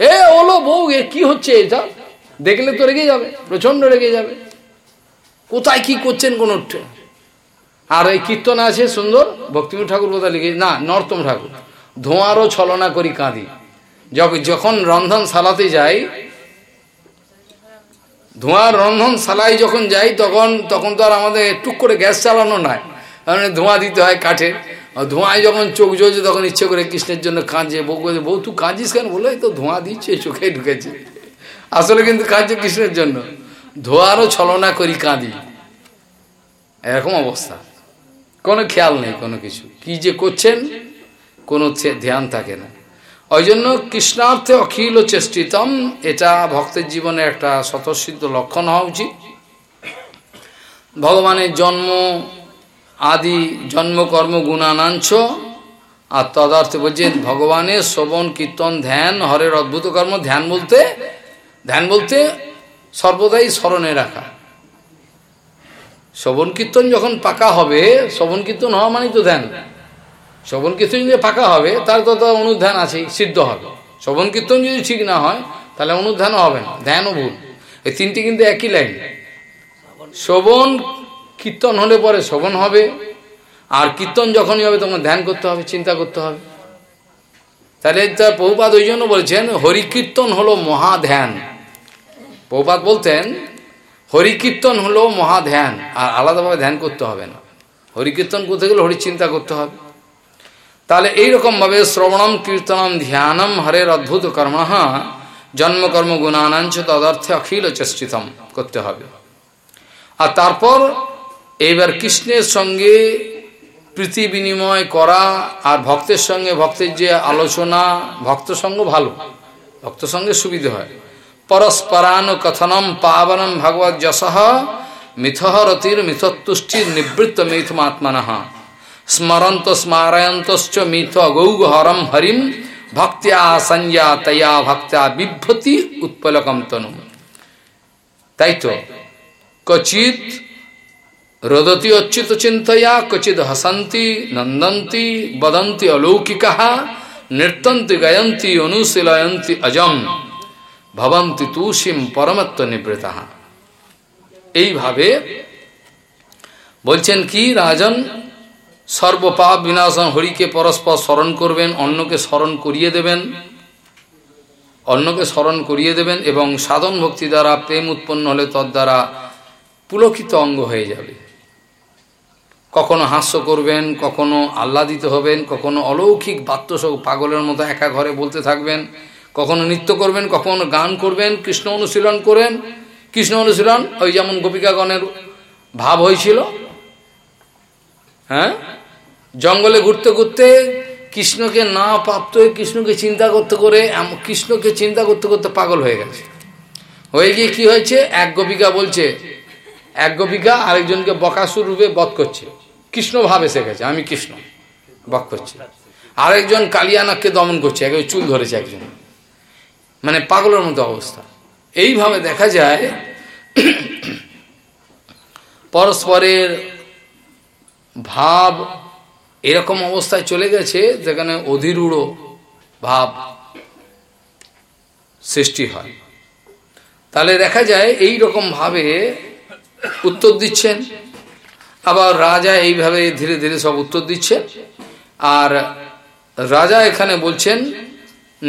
এ, ওলো বউ, এ কি হচ্ছে এটা? দেখলে তো রেগে যাবে প্রচণ্ড রেগে যাবে। কোথায় কি করছেন কোন আর এই কীর্তন আছে সুন্দর ভক্তিমী ঠাকুর কোথায় লিখে, না, নর্তম ঠাকুর। ধোঁয়ারও ছলনা করি কাঁদি। যখন রন্ধন সালাতে যাই, ধোঁয়ার রন্ধন সালাই যখন যাই, তখন তখন তো আর আমাদের টুক করে গ্যাস চালানো নাই। মানে ধোঁয়া দিতে হয় কাঠে। ধোঁয়ায় যখন চোখ জ্বলছে, তখন ইচ্ছে করে কৃষ্ণের জন্য কাঁদছে। বউ বলছে বউ, তুই কাঁদিস কেন? বলে তো ধোঁয়া দিচ্ছে, চোখে ঢুকেছে। আসলে কিন্তু কাঁদছে কৃষ্ণের জন্য। ধোঁয়ারও ছলনা করি কাঁদি। এরকম অবস্থা। কোনো খেয়াল নেই, কোনো কিছু। কি যে করছেন, কোনো ধ্যান থাকে না। ওই জন্য কৃষ্ণার্থে অখিল চেষ্টিতম, এটা ভক্তের জীবনে একটা স্বতঃসিদ্ধ লক্ষণ হওয়া উচিত। ভগবানের জন্ম আদি জন্মকর্ম গুণানাঞ্চ, আর তদার্থে বলছেন, ভগবানের শ্রবণ, কীর্তন, ধ্যান, হরের অদ্ভুত কর্ম, ধ্যান বলতে ধ্যান বলতে সর্বদাই স্মরণে রাখা। শ্রবণ কীর্তন যখন পাকা হবে শ্রবণ কীর্তন হওয়া মানেই তো ধ্যান। শ্রবণ কীর্তন যদি পাকা হবে, তার তো তো অনুধ্যান আছে সিদ্ধ হবে। শ্রবণ কীর্তন যদি ঠিক না হয়, তাহলে অনুধ্যানও হবে না, ধ্যানও ভুল। এই তিনটি কিন্তু একই লাইন। শ্রবণ কীর্তন হলে পরে শ্রবণ হবে, আর কীর্তন যখনই হবে, তখন ধ্যান করতে হবে, চিন্তা করতে হবে। তাহলে তার বহুপাত ওই জন্য বলছেন, হরিকীর্তন হলো মহাধ্যান বহুপাত বলতেন হরিকীর্তন হলো মহাধ্যান, আর আলাদাভাবে ধ্যান করতে হবে না। হরিকীর্তন করতে গেলে হরিচিন্তা করতে হবে। তাহলে এইরকমভাবে শ্রবণম কীর্তনম ধ্যানম হরের অদ্ভুত কর্ম জন্মকর্ম গুণানাঞ্চ তদর্থে অখিল চেষ্টিতম করতে হবে। আর তারপর এইবার কৃষ্ণের সঙ্গে প্রীতি বিনিময় করা, আর ভক্তের সঙ্গে ভক্তের যে আলোচনা, ভক্ত সঙ্গ ভালো, ভক্ত সঙ্গে সুবিধে হয়। পরস্পরান কথনম পাবনম ভগবত যশ মিথহরতির মিথতুষ্টির নিবৃত্ত মিথমাত্মন স্মরন্ত স্মারয়ন্তশ্চ মিথ গৌগহরম হরিম ভক্তিয়া সংজ্ঞা তয়া ভক্তা বিভ্রতি উৎপলকম তনু তাই তো কচিত রোদতি অচ্যুত চিন্তয়া কচিদ হসন্তি নন্দন্তি বদন্তি অলৌকিকা নৃত্যন্তি গায়ন্তি অনুশীলয়ন্তি অজম ভবন্তি তুষিম পরমত্ব নিবৃতা এইভাবে বলছেন কি, রাজন, সর্বপাপ বিনাশন হরিকে পরস্পর স্মরণ করবেন, অন্যকে স্মরণ করিয়ে দেবেন, অন্যকে স্মরণ করিয়ে দেবেন এবং সাধন ভক্তি দ্বারা প্রেম উৎপন্ন হলে তদ দ্বারা পুলকিত অঙ্গ হয়ে যাবে। কখনো হাস্য করবেন, কখনো আহ্লাদিত হবেন, কখনো অলৌকিক বাত্যসহ পাগলের মতো একা ঘরে বলতে থাকবেন কখনো নৃত্য করবেন, কখনো গান করবেন, কৃষ্ণ অনুশীলন করেন। কৃষ্ণ অনুশীলন, ওই যেমন গোপিকাগণের ভাব হয়েছিল। হ্যাঁ? জঙ্গলে ঘুরতে ঘুরতে কৃষ্ণকে না প্রাপ্ত হয়ে কৃষ্ণকে চিন্তা করতে করে কৃষ্ণকে চিন্তা করতে করতে পাগল হয়ে গেছে। হয়ে গিয়ে কি হয়েছে? এক গোপিকা বলছে, এক গোপিকা আরেকজনকে বকাসুর রূপে বধ করছে। কৃষ্ণ ভাব এসে গেছে, আমি কৃষ্ণ বক করছি। আরেকজন কালিয়ানাককে দমন করছে এক চুল ধরেছে একজন মানে পাগলের মতো অবস্থা। এইভাবে দেখা যায়, পরস্পরের ভাব এরকম অবস্থায় চলে গেছে যেখানে অধিরূঢ় ভাব সৃষ্টি হয়। তাহলে দেখা যায় এই রকম ভাবে উত্তর দিচ্ছেন, আবার রাজা এইভাবে ধীরে ধীরে সব উত্তর দিচ্ছে আর রাজা এখানে বলছেন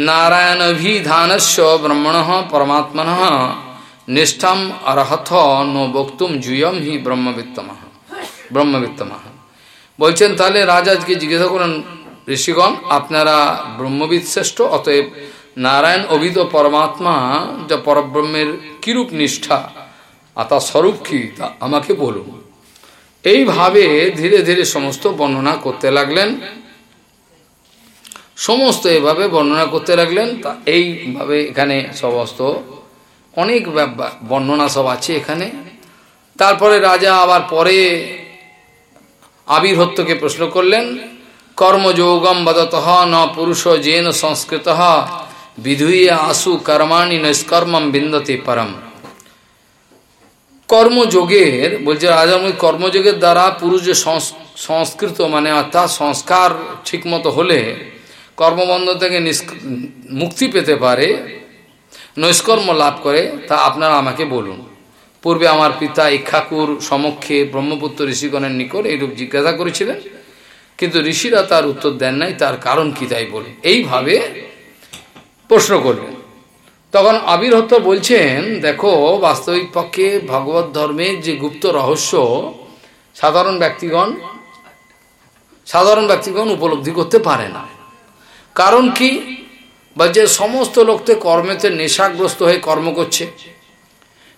নারায়ণ অভিধানস্য ব্রহ্মণ পরমাত্মন নিষ্ঠাম অরহথ নো বক্তুম জুয়ম হি ব্রহ্মবিত্তমাহ ব্রহ্মবিত্তমাহ বলছেন তাহলে রাজাজকে জিজ্ঞাসা করেন ঋষিগণ আপনারা ব্রহ্মবিদ শ্রেষ্ঠ অতএব নারায়ণ অভিদ পরমাত্মা যা পরব্রহ্মের কিরূপ নিষ্ঠা আর তার স্বরূপ কি তা আমাকে বলুন এইভাবে ধীরে ধীরে সমস্ত বর্ণনা করতে লাগলেন সমস্ত এভাবে বর্ণনা করতে লাগলেন। তা এইভাবে এখানে সমস্ত অনেক বর্ণনা সব আছে এখানে। তারপরে রাজা আবার পরে আবির্হত্যকে প্রশ্ন করলেন, কর্মযোগম বদত ন পুরুষ জেন সংস্কৃত বিধুয়ে আসু কর্মাণী নৈষ্কর্মম বিন্দতে পরম। কর্মযোগের, বলছে রাজা কর্মযোগের দ্বারা পুরুষ সংস্কৃত মানে অর্থাৎ সংস্কার ঠিকমতো হলে কর্মবন্ধ থেকে মুক্তি পেতে পারে, নৈষ্কর্ম লাভ করে, তা আপনারা আমাকে বলুন। পূর্বে আমার পিতা ইক্ষাকুর সমক্ষে ব্রহ্মপুত্র ঋষিগণের নিকট এইরূপ জিজ্ঞাসা করেছিলেন, কিন্তু ঋষিরা তার উত্তর দেন নাই, তার কারণ কি তাই বলে এইভাবে প্রশ্ন করলেন। তখন আবির্হত্য বলছেন, দেখো, বাস্তবিক পক্ষে ভগবত ধর্মের যে গুপ্ত রহস্য, সাধারণ ব্যক্তিগণ সাধারণ ব্যক্তিগণ উপলব্ধি করতে পারে না। কারণ কি? বা যে সমস্ত লোকতে কর্মেতে নেশাগ্রস্ত হয়ে কর্ম করছে।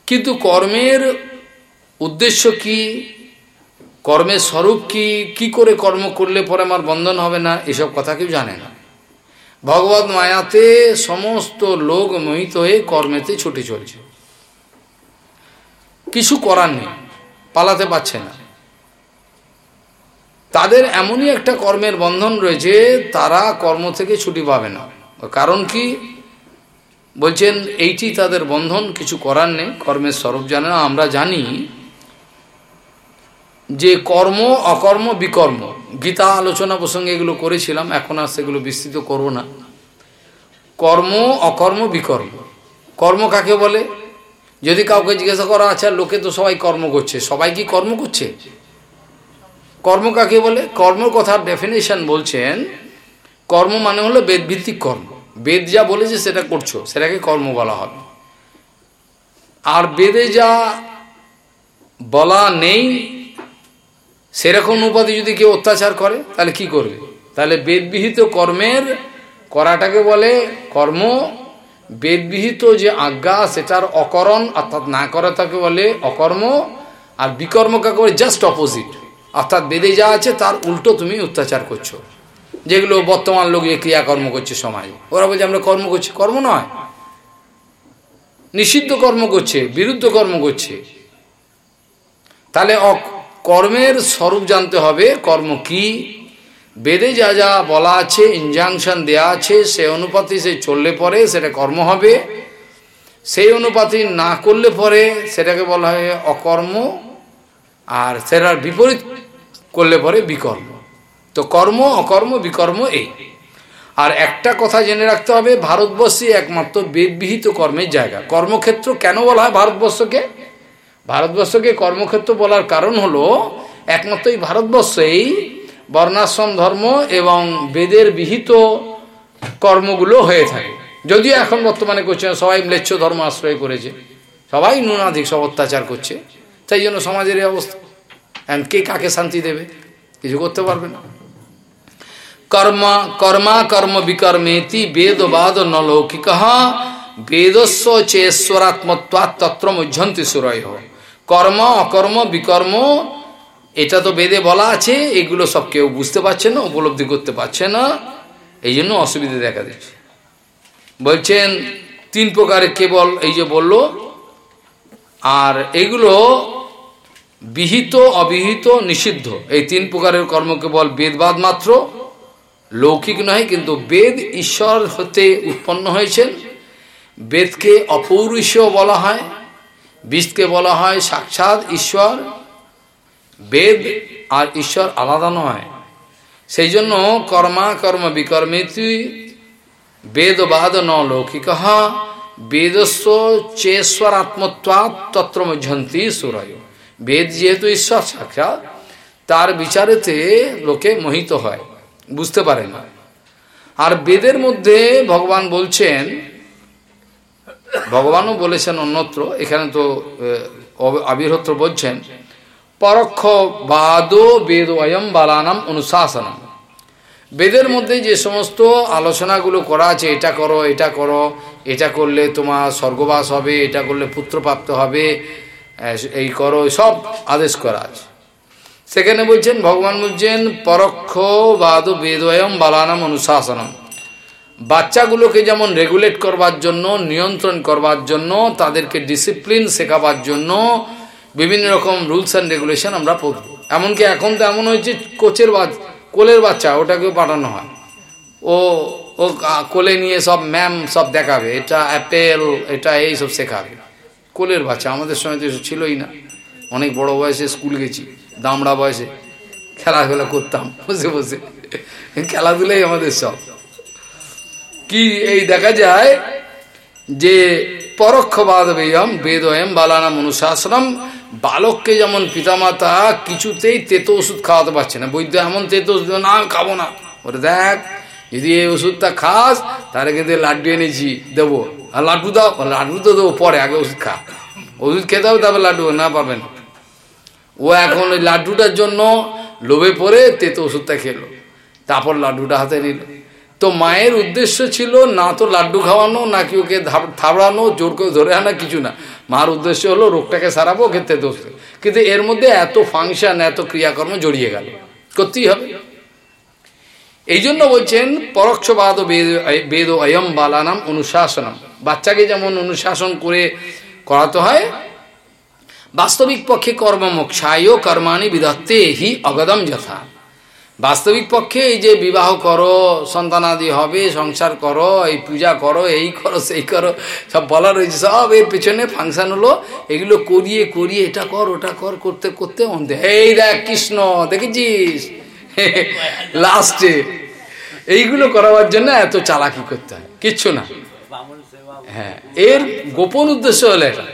কিন্তু কর্মের উদ্দেশ্য কি? কর্মের স্বরূপ কি? কি করে কর্ম করলে পরে আমার বন্ধন হবে না? এসব কথা কেউ জানে না। ভগবত মায়াতে সমস্ত লোক মোহিত হয়ে কর্মেতে ছুটে চলছে। কিছু করার নেই, পালাতে পারছে না। তাদের এমনই একটা কর্মের বন্ধন রয়েছে, তারা কর্ম থেকে ছুটি পাবে না। কারণ কি? বলছেন, এইটি তাদের বন্ধন, কিছু করার নেই, কর্মের স্বরূপ জানে না। আমরা জানি যে কর্ম, অকর্ম, বিকর্ম, গীতা আলোচনা প্রসঙ্গে এগুলো করেছিলাম, এখন আর সেগুলো বিস্তৃত করব না। কর্ম, অকর্ম, বিকর্ম। কর্ম কাকে বলে? যদি কাউকে জিজ্ঞাসা করা আচ্ছা লোকে তো সবাই কর্ম করছে, সবাই কি কর্ম করছে? কর্ম কাকে বলে? কর্ম কথার ডেফিনেশন বলছেন, কর্ম মানে হলো বেদভিত্তিক কর্ম। বেদ যা বলেছে সেটা করছ, সেটাকে কর্ম বলা হবে। আর বেদে যা বলা নেই, সেরকম উপাধি যদি কেউ অত্যাচার করে, তাহলে কি করবে? তাহলে বেদবিহিত কর্মের করাটাকে বলে কর্ম। বেদবিহিত যে আজ্ঞা, সেটার অকরণ, অর্থাৎ না করা তাকে বলে অকর্ম। আর বিকর্ম কাকে বলে? Just opposite. অর্থাৎ বেদে যা আছে, তার উল্টো তুমি অত্যাচার করছ। যেগুলো বর্তমান লোক ক্রিয়াকর্ম করছে সমাজে। ওরা বলছে, আমরা কর্ম করছি। কর্ম নয়। নিষিদ্ধ কর্ম করছে, বিরুদ্ধ কর্ম করছে। তাহলে কর্মের স্বরূপ জানতে হবে, কর্ম কি? বেদে যা যা বলা আছে ইনজাংশন দেয়া আছে, সে অনুপাতে সে চললে পরে সেটা কর্ম হবে। সেই অনুপাতি না করলে পরে সেটাকে বলা হয় অকর্ম। আর সেটার বিপরীত করলে পরে বিকর্ম। তো কর্ম, অকর্ম, বিকর্ম এই। আর একটা কথা জেনে রাখতে হবে, ভারতবর্ষে একমাত্র বেদবিহিত কর্মের জায়গা। কর্মক্ষেত্র কেন বলা হয় ভারতবর্ষকে? ভারতবর্ষকে কর্মক্ষেত্র বলার কারণ হলো, একমাত্র এই ভারতবর্ষেই বর্ণাশ্রম ধর্ম এবং বেদের বিহিত কর্মগুলো হয়ে থাকে। যদিও এখন বর্তমানে করছে সবাই ম্লেচ্ছ ধর্ম আশ্রয় করেছে সবাই নুনাধিক সব অত্যাচার করছে। তাই জন্য সমাজের এই অবস্থা। কে কাকে শান্তি দেবে? কিছু করতে পারবে না। কর্ম, কর্মা, কর্ম বিকর্মেতি বেদবাদ নলৌকিক বেদস্ব চেশ্বরাত্মত্বাৎ তত্র মুঝন্তি সুরয়। কর্ম, অকর্ম, বিকর্ম, এটা তো বেদে বলা আছে, এগুলো সব কেউ বুঝতে পারছে না, উপলব্ধি করতে পারছে না। এই জন্য অসুবিধা দেখা দিচ্ছে। বলছেন, তিন প্রকারের কেবল এই যে বলল, আর এগুলো বিহিত, অবিহিত, নিষিদ্ধ। এই তিন প্রকারের কর্ম কেবল বেদবাদ মাত্র, লৌকিক নয় কিন্তু বেদ ঈশ্বর হতে উৎপন্ন হয়েছেন। বেদকে অপৌরুষীয় বলা হয়, বিষকে বলা হয় সাক্ষাৎ ঈশ্বর। বেদ আর ঈশ্বর আলাদা নয়। সেই জন্য কর্মা কর্ম বিকর্মে বেদবাদ ন লৌকিক বেদস্ব চেশ্বর আত্মত্বাৎ তত্র মধ্যন্তি সুরয়। বেদ যেহেতু ঈশ্বর সাক্ষাৎ, তার বিচারেতে লোকে মোহিত হয়, বুঝতে পারে না। আর বেদের মধ্যে ভগবান বলছেন, ভগবানও বলেছেন অন্যত্র, এখানে তো আবির্হত্র বলছেন, পরোক্ষ বাদ বেদ অয়ম বালানাম অনুশাসনম। বেদের মধ্যে যে সমস্ত আলোচনাগুলো করা আছে, এটা করো এটা করো, এটা করলে তোমার স্বর্গবাস হবে, এটা করলে পুত্রপ্রাপ্ত হবে এই করো সব আদেশ করা আছে। সেখানে বলছেন, ভগবান বলছেন, পরোক্ষ বাদ বেদয়ম বালানাম অনুশাসনম। বাচ্চাগুলোকে যেমন রেগুলেট করবার জন্য, নিয়ন্ত্রণ করবার জন্য, তাদেরকে ডিসিপ্লিন শেখাবার জন্য বিভিন্ন রকম রুলস অ্যান্ড রেগুলেশন আমরা পড়ব। এমনকি এখন তো এমন হয়েছে, কোচের বাচ্চা, কোলের বাচ্চা, ওটাকেও পাঠানো হয়। ও ও কোলে নিয়ে সব ম্যাম সব দেখাবে, এটা অ্যাপেল এটা এই সব শেখাবে। কোলের বাচ্চা, আমাদের সময় তো ছিলই না। অনেক বড় বয়সে স্কুল গেছি, দামড়া বয়সে। খেলাধুলা করতাম, বসে বসে। খেলাধুলাই আমাদের সব কি এই দেখা যায় যে পরোক্ষবাদ বেয়ম, বেদয়ম, বালানাম, অনুশাসনম, বালককে যেমন পিতামাতা কিছুতেই তেতো ওষুধ খাওয়াতে পারছে না। বৈদ্য এমন তেতো ওষুধ, না, খাব না। ওরে দেখ যদি এই ওষুধটা খাস, তাহলে কিন্তু লাড্ডু এনেছি, দেবো। আর লাড্ডু দাও লাড্ডু তো দেবো, পরে আগে ওষুধ খা। ওষুধ খেতে হবে তারপর লাড্ডু না পাবেন। ও এখন ওই লাড্ডুটার জন্য লোভে পড়ে তেতো ওষুধটা খেলো। তারপর লাড্ডুটা হাতে নিল। তো মায়ের উদ্দেশ্য ছিল না তো লাড্ডু খাওয়ানো, না কি ওকে থাবড়ানো, জোর করে ধরে আনা, কিছু না। মার উদ্দেশ্য হলো রোগটাকে সারাবো খেতে দোষ কিন্তু এর মধ্যে এত ফাংশন, এত ক্রিয়াকর্ম জড়িয়ে গেল। করতেই হবে। এই জন্য বলছেন পরোক্ষবাদ বেদ অয়ম বালানাম অনুশাসনম। বাচ্চাকে যেমন অনুশাসন করে করাতে হয়, বাস্তবিক পক্ষে কর্মমোক্ষায় কর্মাণি বিদত্তে হি অগদম যথা। বাস্তবিক পক্ষে এই যে বিবাহ করো, সন্তানাদি হবে, সংসার করো, এই পূজা করো, এই করো, সেই করো, সব বলা রয়েছে, সব এর পেছনে ফাংশন হলো, এগুলো করিয়ে করিয়ে এটা কর, ওটা কর, করতে করতে অন্ধে এই দেখ কৃষ্ণ, দেখেছিস? লাস্টে এইগুলো করাবার জন্য এত চালাকি করতে হয়। কিচ্ছু না। হ্যাঁ এর গোপন উদ্দেশ্য হলো এটা।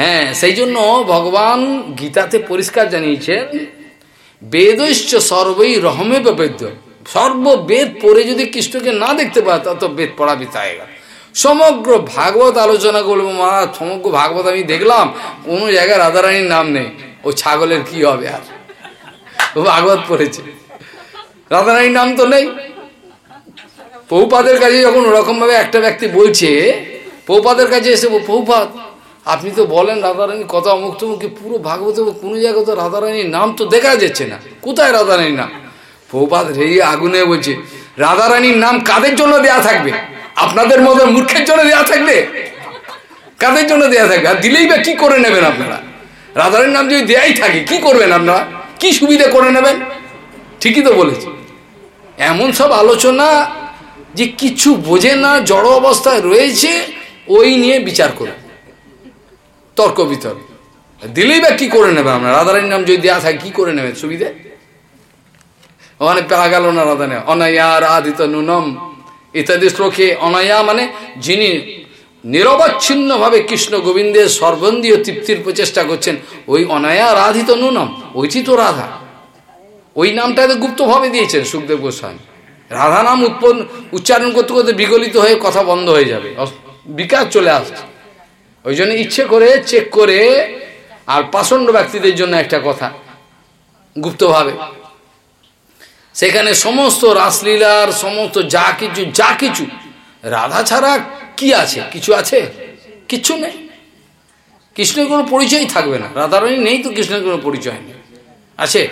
হ্যাঁ সেই জন্য ভগবান গীতাতে পরিষ্কার জানিয়েছেন, বেদৈশ্চ সর্বই রহমে বেদ পড়ে যদি কৃষ্ণকে না দেখতে পায়, তত বেদ পড়া বিতায় সমগ্র ভাগবত আলোচনা করব মা, সমগ্র ভাগবত আমি দেখলাম, কোনো জায়গায় রাধারানীর নাম নেই। ও ছাগলের কি হবে আর? ভাগবত পড়েছে রাধারানীর নাম তো নেই। পৌপাদের কাছে যখন ওরকমভাবে একটা ব্যক্তি বলছে, পৌপাদের কাছে এসে পৌপাত আপনি তো বলেন রাধারানী কত অমুক তমুক পুরো ভাগবত কোনো জায়গায় তো রাধারানীর নাম তো দেখা যাচ্ছে না। কোথায় রাধারানীর নাম? প্রপাত রেই আগুনে বলছে, রাধারানীর নাম কাদের জন্য দেয়া থাকবে? আপনাদের মতো মূর্খের জন্য দেয়া থাকবে? কাদের জন্য দেয়া থাকবে? আর দিলেই বা কি করে নেবেন আপনারা? রাধারানীর নাম যদি দেয়াই থাকে, কি করবেন আপনারা? কি সুবিধা করে নেবেন? ঠিকই তো বলেছি। এমন সব আলোচনা যে কিছু বোঝে না, জড় অবস্থায় রয়েছে, ওই নিয়ে বিচার করে তর্ক বিতর্ক। দিলেই বা কি করে নেবে আমরা? রাধারানীর নাম যদি দেওয়া থাকে, কি করে নেবে সুবিধে? ওখানে পাওয়া গেল না রাধানে অনায়া রাধিত নুনম। ইত্যাদি শ্লোকে অনায়া মানে যিনি নিরবচ্ছিন্নভাবে কৃষ্ণ গোবিন্দের সর্বন্দীয় তৃপ্তির প্রচেষ্টা করছেন ওই অনায়া রাধিত নুনম, ওইটি তো রাধা। ওই নামটা গুপ্তভাবে দিয়েছেন সুখদেব গোস্বামী। রাধা নাম উৎপন্ন, উচ্চারণ করতে করতে বিগলিত হয়ে কথা বন্ধ হয়ে যাবে। বিকাশ চলে আসছে। ওই জন্য ইচ্ছে করে, চেক করে, আর পাষণ্ড ব্যক্তিদের জন্য একটা কথা, গুপ্তভাবে। সেখানে সমস্ত রাসলীলার, সমস্ত যা কিছু যা কিছু রাধা ছাড়া কি আছে? কিছু আছে? কিচ্ছু নেই। কৃষ্ণের কোনো পরিচয় থাকবে না। রাধারানী নেই তো কৃষ্ণের কোনো পরিচয় নেই। আছে?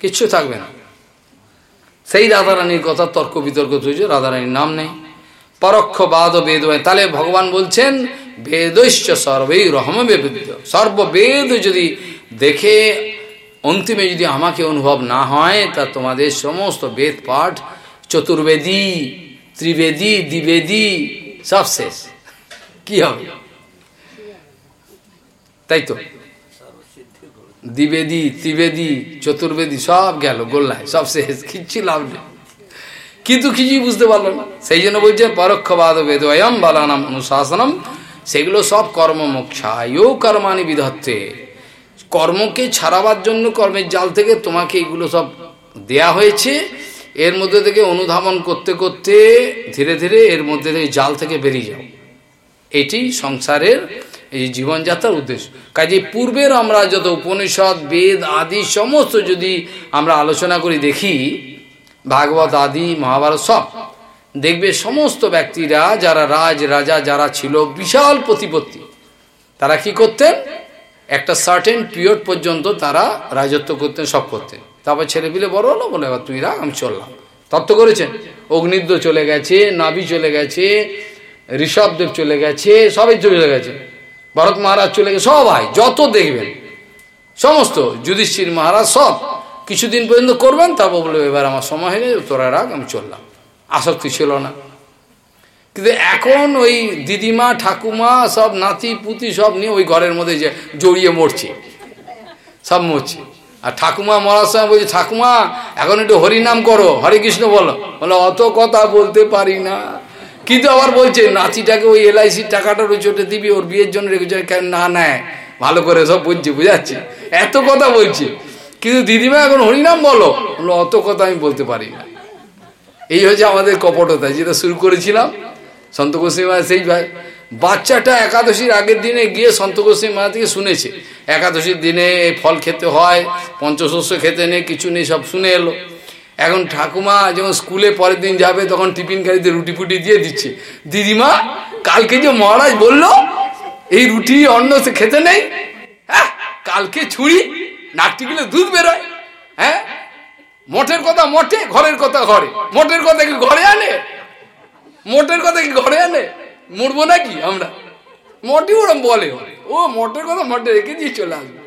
কিচ্ছু থাকবে না। সেই রাধারানীর কথা তর্ক বিতর্ক হয়েছে রাধারানীর নাম নেই। পরোক্ষ বাদ বেদ তাহলে ভগবান বলছেন, বেদৈশ্চ সর্বেই রহম বেদ সর্ববেদ যদি দেখে, অন্তিমে যদি আমাকে অনুভব না হয়, তা তোমাদের সমস্ত বেদ পাঠ চতুর্বেদী, ত্রিবেদী, দ্বিবেদী সব শেষ। কি হবে? তাই তো? দ্বিবেদী, ত্রিবেদী, চতুর্বেদী সব গেল গোল্লায়, সব শেষ। কিচ্ছু লাভ নেই। কিন্তু কিছুই বুঝতে পারল না। সেই জন্য বলছে, পরোক্ষবাদ বেদয়ম বালানাম অনুশাসনম। সেগুলো সব কর্ম কর্মমোক্ষায়ও কর্মানি বিধত্তে। কর্মকে ছাড়াবার জন্য কর্মের জাল থেকে তোমাকে এগুলো সব দেয়া হয়েছে। এর মধ্যে থেকে অনুধাবন করতে করতে ধীরে ধীরে এর মধ্যে থেকে জাল থেকে বেরিয়ে যাও। এটি সংসারের এই জীবনযাত্রার উদ্দেশ্য। কাজে পূর্বের আমরা যত উপনিষদ, বেদ আদি সমস্ত যদি আমরা আলোচনা করি দেখি, ভাগবত আদি, মহাভারত সব, দেখবে সমস্ত ব্যক্তিরা, যারা রাজ, রাজা, যারা ছিল, বিশাল প্রতিপত্তি। তারা কি করতেন? একটা সার্টেন পিরিয়ড পর্যন্ত তারা রাজত্ব করতেন, সব করতেন। তারপর ছেলে পিলে বড় হলো, বলে এবার তুই রাখ, আমি চললাম। তত্ত্ব করেছেন অগ্নিদ্য চলে গেছে, নাভি চলে গেছে ঋষভদেব চলে গেছে, সবাই চলে গেছে। ভরত মহারাজ চলে গেছে, সবাই, যত দেখবেন। সমস্ত যুধিষ্ঠির মহারাজ সব, কিছুদিন পর্যন্ত করবেন, তারপর বলবে, এবার আমার সময় হয়ে গেছে, তোরা রাখ, আমি চললাম। আসক্তি ছিল না। কিন্তু এখন ওই দিদিমা, ঠাকুমা, সব নাতি, পুতি সব নিয়ে ওই ঘরের মধ্যে যে জড়িয়ে মরছে, সব মরছে। আর ঠাকুমা মরার সময় বলছে, ঠাকুমা, এখন একটু হরিনাম করো। হরে কৃষ্ণ বলো বলো অত কথা বলতে পারি না। কিন্তু আবার বলছে, নাতিটাকে ওই এলআইসির টাকাটা ওই চোটে দিবি, ওর বিয়ের জন্য রেখেছে কেন, না নেয় ভালো করে সব বলছে বুঝাচ্ছে। এত কথা বলছে। কিন্তু দিদিমা এখন হরিনাম বলো। বলো অত কথা আমি বলতে পারি না। এই হচ্ছে আমাদের কপটতা, যেটা শুরু করেছিলাম। সন্ত গোস্বী সেই ভাই বাচ্চাটা একাদশীর আগের দিনে গিয়ে সন্ত গোস্বী মা থেকে শুনেছে। একাদশীর দিনে ফল খেতে হয়, পঞ্চশস্য খেতে নেই, কিছু নেই, সব শুনে এলো। এখন ঠাকুমা যখন স্কুলে পরের দিন যাবে, তখন টিফিন গাড়িতে রুটি ফুটি দিয়ে দিচ্ছে। দিদিমা, কালকে যে মহারাজ বলল, এই রুটি, অন্ন সে খেতে নেই? হ্যাঁ কালকে ছুরি নাকটিগুলো দুধ বেরোয়। হ্যাঁ মঠের কথা মঠে, ঘরের কথা ঘরে। মঠের কথা কি ঘরে আনে? মোটের কথা কি ঘরে আনে? মরবো নাকি আমরা? মটি ওরম বলে ও মটের কথা মটে রেখে দিয়ে চলে আসবে।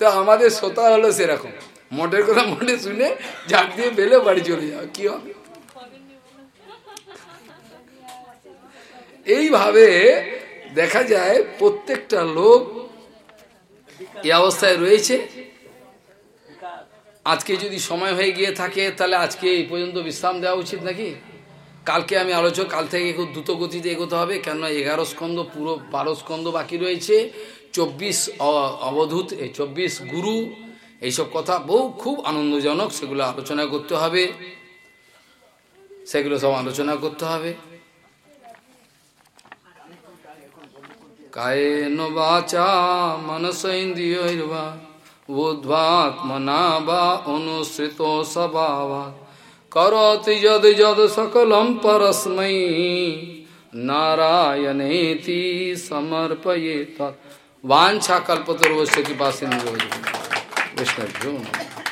তো আমাদের শ্রোতা হলো সেরকম। মটের কথা মটে শুনে ঝাঁক দিয়ে বেলে বাড়ি চলে যাও কি হবে? এইভাবে দেখা যায় প্রত্যেকটা লোক এই অবস্থায় রয়েছে। আজকে যদি সময় হয়ে গিয়ে থাকে, তাহলে আজকে এই পর্যন্ত বিশ্রাম দেওয়া উচিত নাকি? কালকে আমি আলোচক কাল থেকে খুব দ্রুত গতিতে এগোতে হবে, কেননা এগারো স্কন্দ পুরো বারো স্কন্দ বাকি রয়েছে। চব্বিশ অবধূত, এই চব্বিশ গুরু, এইসব কথা বহু খুব আনন্দজনক, সেগুলো আলোচনা করতে হবে। সেগুলো সব আলোচনা করতে হবে। কায়েন বাচা মনসেন্দ্রিয়র্বা বুদ্ধ্বাত্মনা বা অনুসৃত স্বভাবা। करोति यद यद सकलम परस्मयी नारायणेति समर्पये वांछा कल्पतरुवश्य कृपा सिंधु वैष्णव